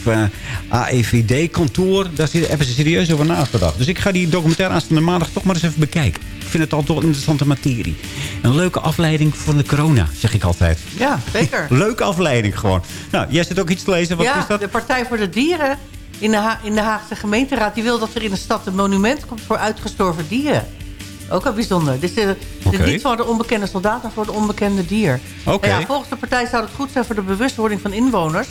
AEVD-kantoor. Daar zit- ze serieus over nagedacht. Dus ik ga die documentaire aanstaande maandag toch maar eens even bekijken. Ik vind het al toch een interessante materie. Een leuke afleiding van de corona, zeg ik altijd. Ja, zeker. Leuke afleiding gewoon. Nou, jij zit ook iets te lezen. Wat ja, is dat? de Partij voor de Dieren in de, Ha- in de Haagse gemeenteraad... die wil dat er in de stad een monument komt voor uitgestorven dieren. Ook wel bijzonder. Dus de, Oké. de, niet voor de onbekende soldaat, maar voor de onbekende dier. Ja, volgens de partij zou het goed zijn voor de bewustwording van inwoners.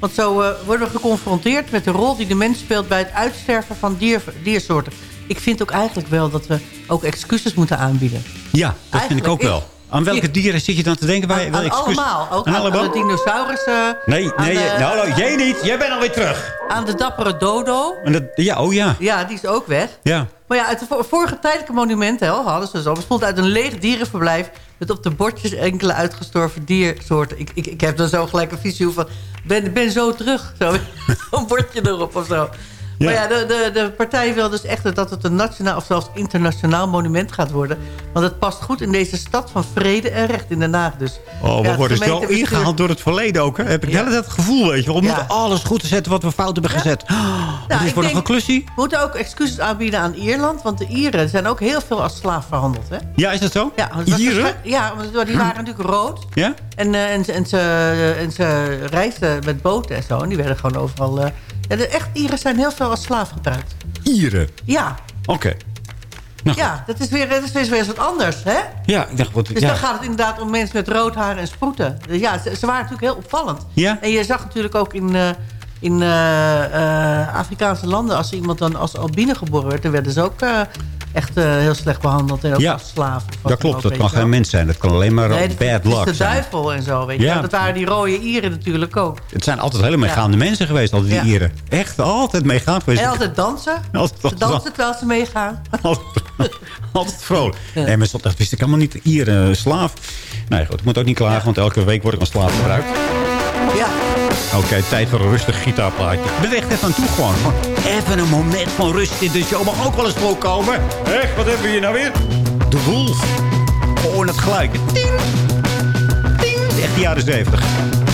Want zo eh, worden we geconfronteerd met de rol die de mens speelt... bij het uitsterven van dier, diersoorten. Ik vind ook eigenlijk wel dat we ook excuses moeten aanbieden. Ja, dat vind ik ook wel. Aan welke dieren zit je dan te denken? Bij, Aan, aan allemaal. Ook Aan aan, allemaal? aan de dinosaurussen. Nee, nee, de- nou, nou, jij niet. Jij bent alweer terug. Aan de dappere dodo. En dat, ja, oh ja. Ja, die is ook weg. Ja. Maar ja, het vo- vorige tijdelijke monument hè, hadden ze zo. bestond uit een leeg dierenverblijf... met op de bordjes enkele uitgestorven diersoorten. Ik, ik, ik heb dan zo gelijk een visie van... ben, ben zo terug. Zo, Zo'n bordje erop of zo. Maar ja, de, de, de partij wil dus echt dat het een nationaal... of zelfs internationaal monument gaat worden. Want het past goed in deze stad van vrede en recht in Den Haag dus. Oh, we Ja, de worden zo ingehaald door het verleden ook. Hè? Heb ik hele tijd het gevoel, weet je wel. We Ja. alles goed zetten wat we fout hebben gezet. Oh, Nou, is voor een klusje. We moeten ook excuses aanbieden aan Ierland. Want de Ieren zijn ook heel veel als slaaf verhandeld. Hè? Ja, is dat zo? Ja, want het Ieren? waarschijn- Ja, want die waren natuurlijk rood. Ja? En, eh, en, ze- en, ze, en ze reisden met boten en zo. En die werden gewoon overal... eh, ja, de echt Ieren zijn heel veel als slaaf gebruikt. Ieren. Ja, Oké. Nou, ja dat, is weer, dat is weer, eens wat anders, hè? Ja, ik dacht, wat... Dus ja. dan gaat het inderdaad om mensen met rood haar en sproeten. Ja, ze, ze waren natuurlijk heel opvallend. Ja? En je zag natuurlijk ook in, eh, in eh, eh, Afrikaanse landen... als iemand dan als albine geboren werd... dan werden ze ook echt eh, heel slecht behandeld. En ook Ja. slaven. Dat klopt, dat kan geen mens zijn. Dat kan alleen maar Nee, bad dat luck is de zijn. duivel en zo, weet je Ja. Dat waren die rode Ieren natuurlijk ook. Het zijn altijd hele meegaande mensen geweest, altijd die Ja. Ieren. Echt, altijd meegaand geweest. En altijd dansen. Altijd- Ze dansen terwijl ze meegaan. Altijd, altijd vrolijk. Nee, maar dat wist ik helemaal niet. Ieren, slaaf. Nee, goed, ik moet ook niet klagen, want elke week word ik als slaaf gebruikt. Ja. Oké, tijd voor een rustig gitaarplaatje. Beweeg even aan toe gewoon. Even een moment van rust in de show mag ook wel eens voorkomen. Echt, wat hebben we hier nou weer? De Wolf. Gewoon het geluid. Ding. Ding. Echt de jaren 70.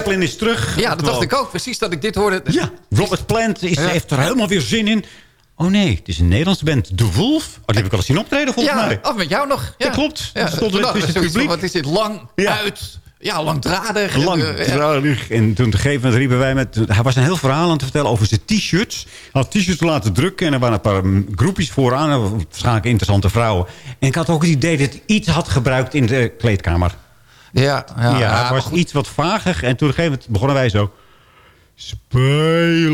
Zeppelin is terug. Ja, dat dacht ik ook. Precies dat ik dit hoorde. Ja, Robert Plant is, heeft er helemaal weer zin in. Oh nee, het is een Nederlandse band. De Wolf. Oh, die heb ik al eens zien optreden volgens ja, mij. Of met jou nog. Ja, Dat klopt. Ja, stond er tussen het publiek. Wat is dit lang Ja. uit. Ja, langdradig. En, eh. Langdradig. En toen op een gegeven moment riepen wij met... Hij was een heel verhaal aan het vertellen over zijn t-shirts. Hij had t-shirts laten drukken. En er waren een paar groepjes vooraan. Waarschijnlijk interessante vrouwen. En ik had ook het idee dat hij iets had gebruikt in de kleedkamer. Ja, Ja, het was goed. iets wat vager. En toen op een gegeven moment begonnen wij zo... Spelen!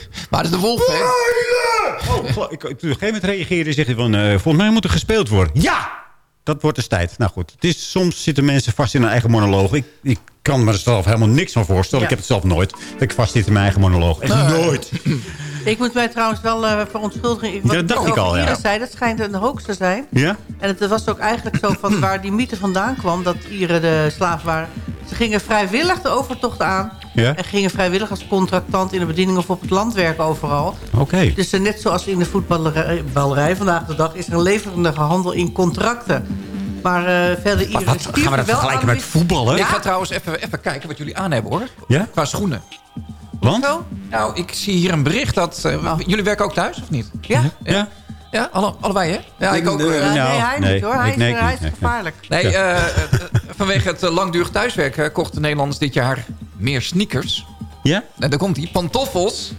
Maar is de wolf, hè? Oh, gel- ik, toen op een gegeven moment reageerde en zegt hij van... eh, volgens mij moet er gespeeld worden. Ja! Dat wordt dus tijd. Nou goed, het is, soms zitten mensen vast in een eigen monoloog. Ik, ik kan me er zelf helemaal niks van voorstellen. Ja. Ik heb het zelf nooit. Dat ik vast zit in mijn eigen monoloog. Echt nooit. Ik moet mij trouwens wel eh verontschuldigen. Ik, Dat wat dacht ik al, ja. Zei, dat schijnt een hoax te zijn. Ja? En het was ook eigenlijk zo van waar die mythe vandaan kwam... dat Ieren de slaaf waren. Ze gingen vrijwillig de overtocht aan. Ja? En gingen vrijwillig als contractant in de bediening of op het land werken overal. Oké. Dus eh, net zoals in de voetballerij ballerij vandaag de dag... is er een levendige handel in contracten. Maar eh, verder Ieren wat, gaan we dat vergelijken met voetballen? Ik ga trouwens even, even kijken wat jullie aan hebben, hoor. Ja? Qua schoenen. Want? Nou, ik zie hier een bericht dat... eh, Oh. Jullie werken ook thuis, of niet? Ja? Ja? Ja, alle, allebei, hè? Ja, ik ook. Nee, hij nee, niet hoor. Hij is, eh, hij is gevaarlijk. Nee, eh, vanwege het langdurig thuiswerken kochten Nederlanders dit jaar meer sneakers. Ja? En daar komt die pantoffels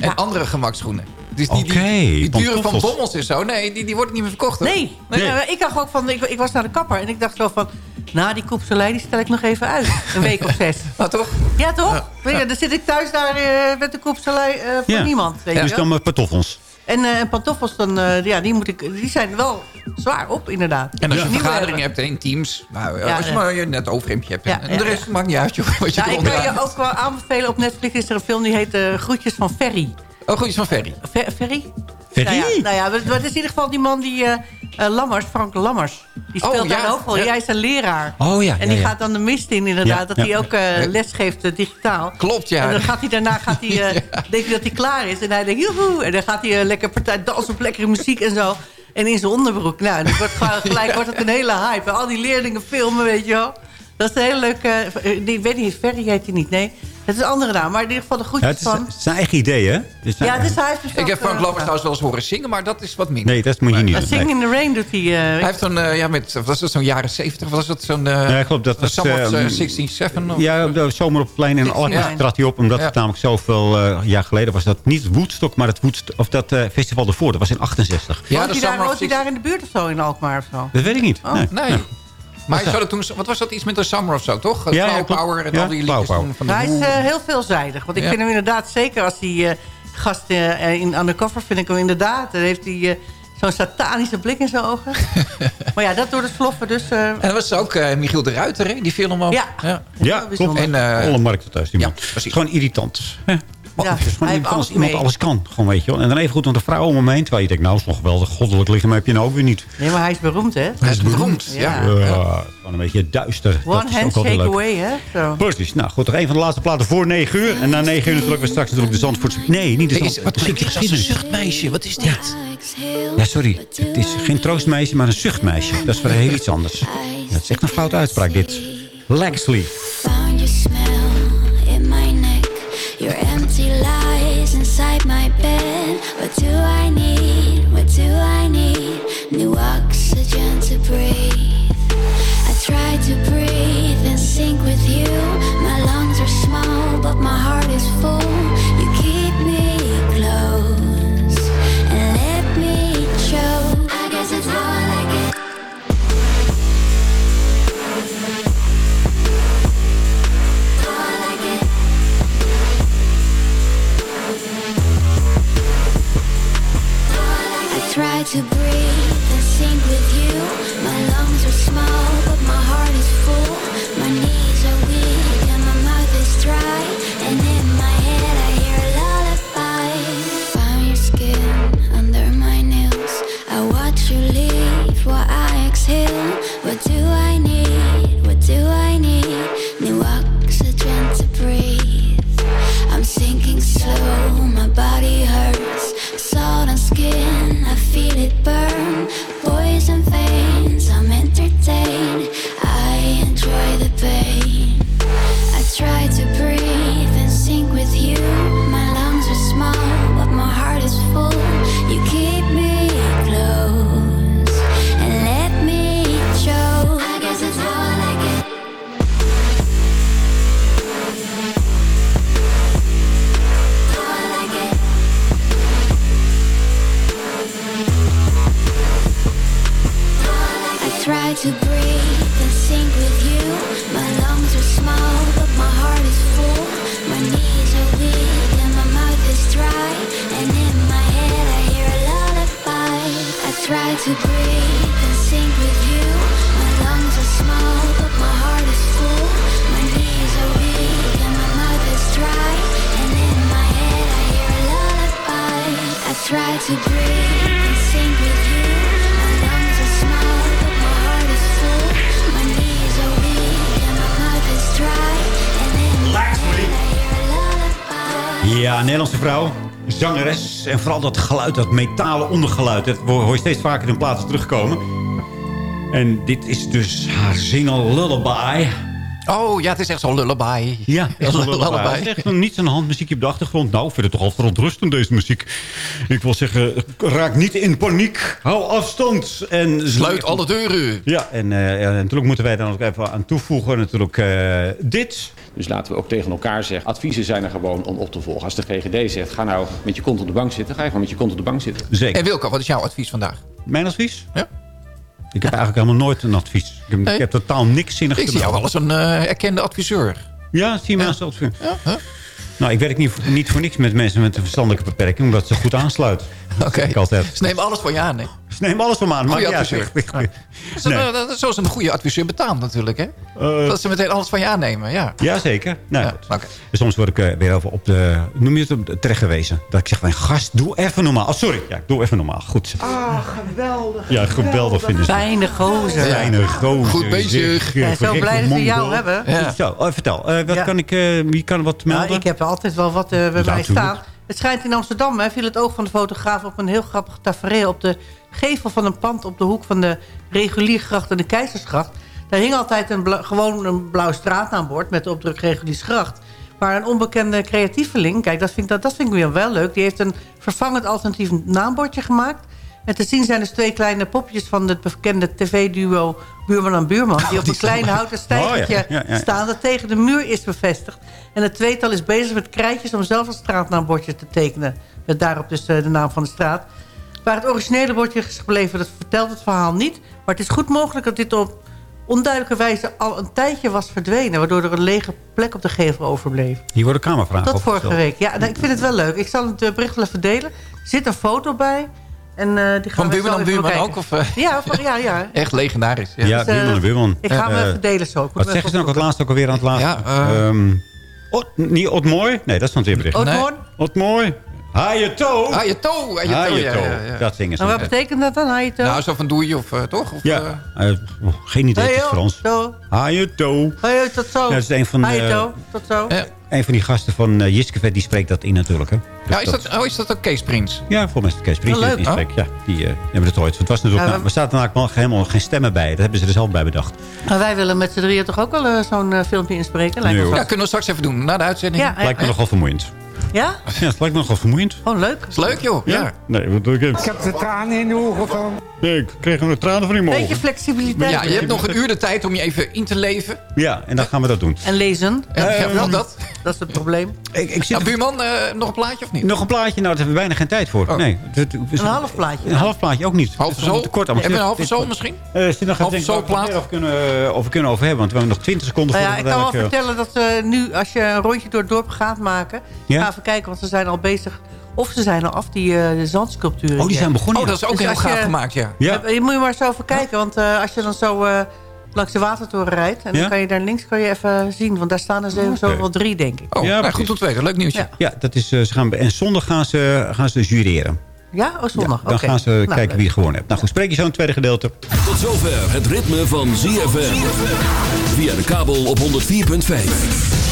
en andere gemakschoenen. Dus die, die, Oké, die dure van bommels en zo, nee, die, die worden niet meer verkocht. hè? Nee, Nee. ik dacht ook van, ik, ik was naar de kapper en ik dacht zo van, nou die koepselij die stel ik nog even uit. Een week of zes. Maar toch? Ja toch? Weet je, dan zit ik thuis daar eh, met de koepselij eh, voor Ja. niemand. Weet Dus je? dan met patoffels. En eh, pantoffels, dan, eh, ja, die, moet ik, die zijn wel zwaar op inderdaad. En als je Ja. een vergadering hebt in teams, nou, Ja, als je ja. maar je net overhemdje hebt. Ja, en ja, de rest maakt niet uit, joh, wat je Ja, ik kan je ook wel aanbevelen. Op Netflix is er een film die heet eh, Groetjes van Ferry. Oh, goed, van Ferry. Fer- Ferry? Ferry? Nou ja, nou ja, maar het is in ieder geval die man die... eh, Lammers, Frank Lammers. Die Oh, speelt ja. daar hoofdrol. Ja. Jij is een leraar. Oh ja, En die ja. gaat dan de mist in inderdaad. Dat hij ook eh, les geeft digitaal. Klopt, ja. En dan gaat hij daarna gaat hij, denkt hij dat hij klaar is. En hij denkt, joehoe. En dan gaat hij lekker partij dansen op lekkere muziek en zo. En in zijn onderbroek. Nou, en dan wordt gelijk wordt het een hele hype. En al die leerlingen filmen, weet je wel. Dat is een hele leuke... die- Ik weet niet, Ferry heet hij niet. Nee, het is een andere naam. Maar in ieder geval de Ja, groetjes het is van... het is zijn eigen idee, hè? Dus Ja, dus hij heeft Ik heb Frank Lammers trouwens wel eens horen zingen, maar dat is wat minder. Nee, dat moet je niet Uh, doen. Sing Nee. in the Rain doet hij... eh, Hij heeft zo'n, eh, ja, met, was dat, zo'n jaren 70, was dat zo'n... eh Ja, ik geloof dat was, Summer of, ehm, eh, 67? Of? Ja, de zomer op het plein in Alkmaar Ja. trad hij op. Omdat Ja. het namelijk zoveel eh, jaar geleden was. Dat niet Woodstock, maar het Woodstock, of dat eh, festival ervoor. Dat was in 68. Ja, woont de hij daar, Summer of woont hij 60 daar in de buurt of zo, in Alkmaar of zo? Dat weet ik niet. Oh. Nee. Nee. Maar hij zou dat toen, wat was dat iets met de Summer of zo, toch? Ja. Power en Ja, al die liedjes van de hij is eh, heel veelzijdig. Want ik Ja. vind hem inderdaad, zeker als hij eh, gast eh, in Undercover... vind ik hem inderdaad, dan heeft hij zo'n satanische blik in zijn ogen. maar ja, dat door het sloffen dus... eh, En dat was ook eh, Michiel de Ruiter, hè? die film ook. Ja. ja. Ja, klopt. En, eh, Alle markten thuis, die ja, man. precies. Gewoon irritant. Ja. Maar Ja, het is hij gewoon heeft als alles iemand mee. alles kan. Gewoon, weet je wel. En dan even goed met een vrouw om hem heen. Terwijl je denkt, nou, is nog wel goddelijk liggen. Maar heb je nou ook weer niet. Nee, maar hij is beroemd, hè? Hij is beroemd, ja. Ja. Ja, gewoon een beetje duister. dat One is ook hand shake away, hè? Zo. Precies. Nou goed, nog een van de laatste platen voor 9 uur. En na 9 uur natuurlijk weer straks natuurlijk de Zandvoortse... Nee, niet de is, Zandvoortse. wat klinkt dit als een zuchtmeisje? Wat is dit? Ja, sorry. Het is geen troostmeisje, maar een zuchtmeisje. Dat is weer heel iets anders. Dat is echt een foute uitspraak, dit. Lexley. empty lies inside my bed. What do I need? What do I need? New oxygen to breathe. I try to breathe and sink with you. My lungs are small, but my heart is full. En vooral dat geluid, dat metalen ondergeluid. Dat hoor je steeds vaker in plaatsen terugkomen. En dit is dus haar single Lullaby. Oh, ja, het is echt zo'n lullaby. Ja, echt lullaby. Lullaby. Het is echt niets aan de hand muziekje op de achtergrond. Nou, ik vind het toch al verontrustend, deze muziek. Ik wil zeggen, raak niet in paniek. Hou afstand. En Sluit alle deuren. Ja, en, eh, en natuurlijk moeten wij dan ook even aan toevoegen. Natuurlijk eh, dit. Dus laten we ook tegen elkaar zeggen, adviezen zijn er gewoon om op te volgen. Als de GGD zegt, ga nou met je kont op de bank zitten, ga je gewoon met je kont op de bank zitten. Zeker. En Wilco, wat is jouw advies vandaag? Mijn advies? Ja. Ik heb eigenlijk helemaal nooit een advies. Ik heb, Nee. ik heb totaal niks zinnig Ik zie jou wel als een eh, erkende adviseur. Ja, zie je mij als adviseur. Nou, ik werk niet, voor- niet voor niks met mensen met een verstandelijke beperking... omdat ze goed aansluiten. Oké. Ik altijd. Ze nemen alles van je aan, hè? Ze nemen alles van me aan. Maar Goeie ja, Nee. dat- Zo is een goede adviseur betaald natuurlijk, hè? Eh, dat ze meteen alles van je aannemen, ja. Ja, zeker. Nou, Ja, goed. En Soms word ik eh, weer over op de... Noem je het op de- terecht gewezen. Dat ik zeg, mijn gast, doe even normaal. Oh, sorry. Ja, ik doe even normaal. Goed. Ah, geweldig. Ja, geweldig vinden ze. Fijne gozer. Kleine gozer. Goed bezig. Ja, zo blij met dat we jou hebben. Ja. Zo, oh, vertel. Eh, wat Ja. kan ik, eh, wie kan wat melden? Nou, ik heb altijd wel wat bij mij staan. Het schijnt in Amsterdam, hè, viel het oog van de fotograaf op een heel grappig tafereel. Op de gevel van een pand op de hoek van de Reguliergracht en de Keizersgracht. Daar hing altijd een gewoon een blauw straatnaambord met de opdruk Reguliersgracht. Maar een onbekende creatieveling, kijk, dat vind, ik, dat, dat vind ik weer wel leuk. Die heeft een vervangend alternatief naambordje gemaakt. En te zien zijn dus twee kleine popjes van het bekende tv-duo Buurman en Buurman. Die op een klein houten stijgertje Oh, ja, ja, ja. staan dat tegen de muur is bevestigd. En het tweetal is bezig met krijtjes om zelf een straatnaambordje te tekenen. Met daarop dus eh, de naam van de straat. Waar het originele bordje is gebleven, dat vertelt het verhaal niet. Maar het is goed mogelijk dat dit op onduidelijke wijze al een tijdje was verdwenen. Waardoor er een lege plek op de gevel overbleef. Hier worden kamervragen Tot vorige week. Ja, nou, ik vind het wel leuk. Ik zal het eh, bericht wel even delen. Er zit een foto bij. En, eh, die gaan Van we Buurman en Buurman ook? Of, eh? Ja, van, ja, ja. Echt legendarisch. Ja. Ja, Dus, eh, buurman en buurman. Ik ga hem Eh, even delen zo. Ik moet Wat zeggen ze nou het laatste ook alweer aan het laatste? Ja, eh, Ehm, Ot, niet Otmooi? Nee, dat is van het weerbericht. Otmooi. Haaien toe. Je toe. Je toe, Haaien ja, toe. ja, ja. Dat zingen ze. En wat betekent dat dan? Je het Nou, zo van doei of eh, toch? Of, Ja, oh, geen idee, het is Frans. Toe. Hey, tot zo. Dat is een van de- tot zo. ja. Een van die gasten van uh, Jiskevet, die spreekt dat in natuurlijk. Hè. Dus ja, is dat, oh, is dat ook Kees Prins? Ja, volgens mij is het Kees Prins Oh, die leuk. dat inspreekt. Ja, die eh, hebben het ooit. Het was natuurlijk, Ja, nou, we- zaten namelijk helemaal geen stemmen bij. Dat hebben ze er zelf bij bedacht. Maar wij willen met z'n drieën toch ook wel eh, zo'n eh, filmpje inspreken? Lijkt Nee. Ja, kunnen we straks even doen, na de uitzending. Ja, Lijkt me nogal vermoeiend. Ja? Ja, het lijkt me nogal vermoeiend. Gewoon leuk. is leuk, joh. Ja. Nee, wat doe ik even? Ik heb de tranen in de ogen van. Nee, ik kreeg een tranen van in mijn Beetje flexibiliteit. Ja, je hebt nog een uur de tijd om je even in te leven. Ja, en dan gaan we dat doen. En lezen. Ja, wel dat. Dat is het probleem. Ik, ik zit Nou, buurman, eh, nog een plaatje of niet? Nog een plaatje? Nou, daar hebben we bijna geen tijd voor. Oh. Nee. het- het is- Een half plaatje. Een half plaatje ook niet. Half zo? kort. Hebben we een halve Dit- zo misschien? Eh, zit nog denken zo we plaat? over kunnen, eh, over kunnen over hebben. Want we hebben nog 20 seconden Nou voor ja, ik kan wel eh, vertellen dat nu, als je een rondje door het dorp gaat maken... Ja? Even kijken, want ze zijn al bezig... Of ze zijn al af, die eh, de zandsculpturen. Oh, die zijn begonnen. Oh, dat is ook Dus heel gaaf je- gemaakt, ja. Ja. Je moet je maar zo even kijken, want eh, als je dan zo eh, langs de watertoren rijdt... en Ja? dan kan je daar links kan je even zien, want daar staan er Oké. wel drie, denk ik. Oh, Ja, nou, goed te weten. Leuk nieuwtje. Ja. Ja, dat is, eh, ze gaan, en zondag gaan ze, gaan ze jureren. Ja? Oh, zondag. Ja, dan gaan ze Nou, kijken leuk. wie gewonnen heeft. Nou goed, spreek je zo in het tweede gedeelte. Tot zover het ritme van ZFM. Via de kabel op 104.5.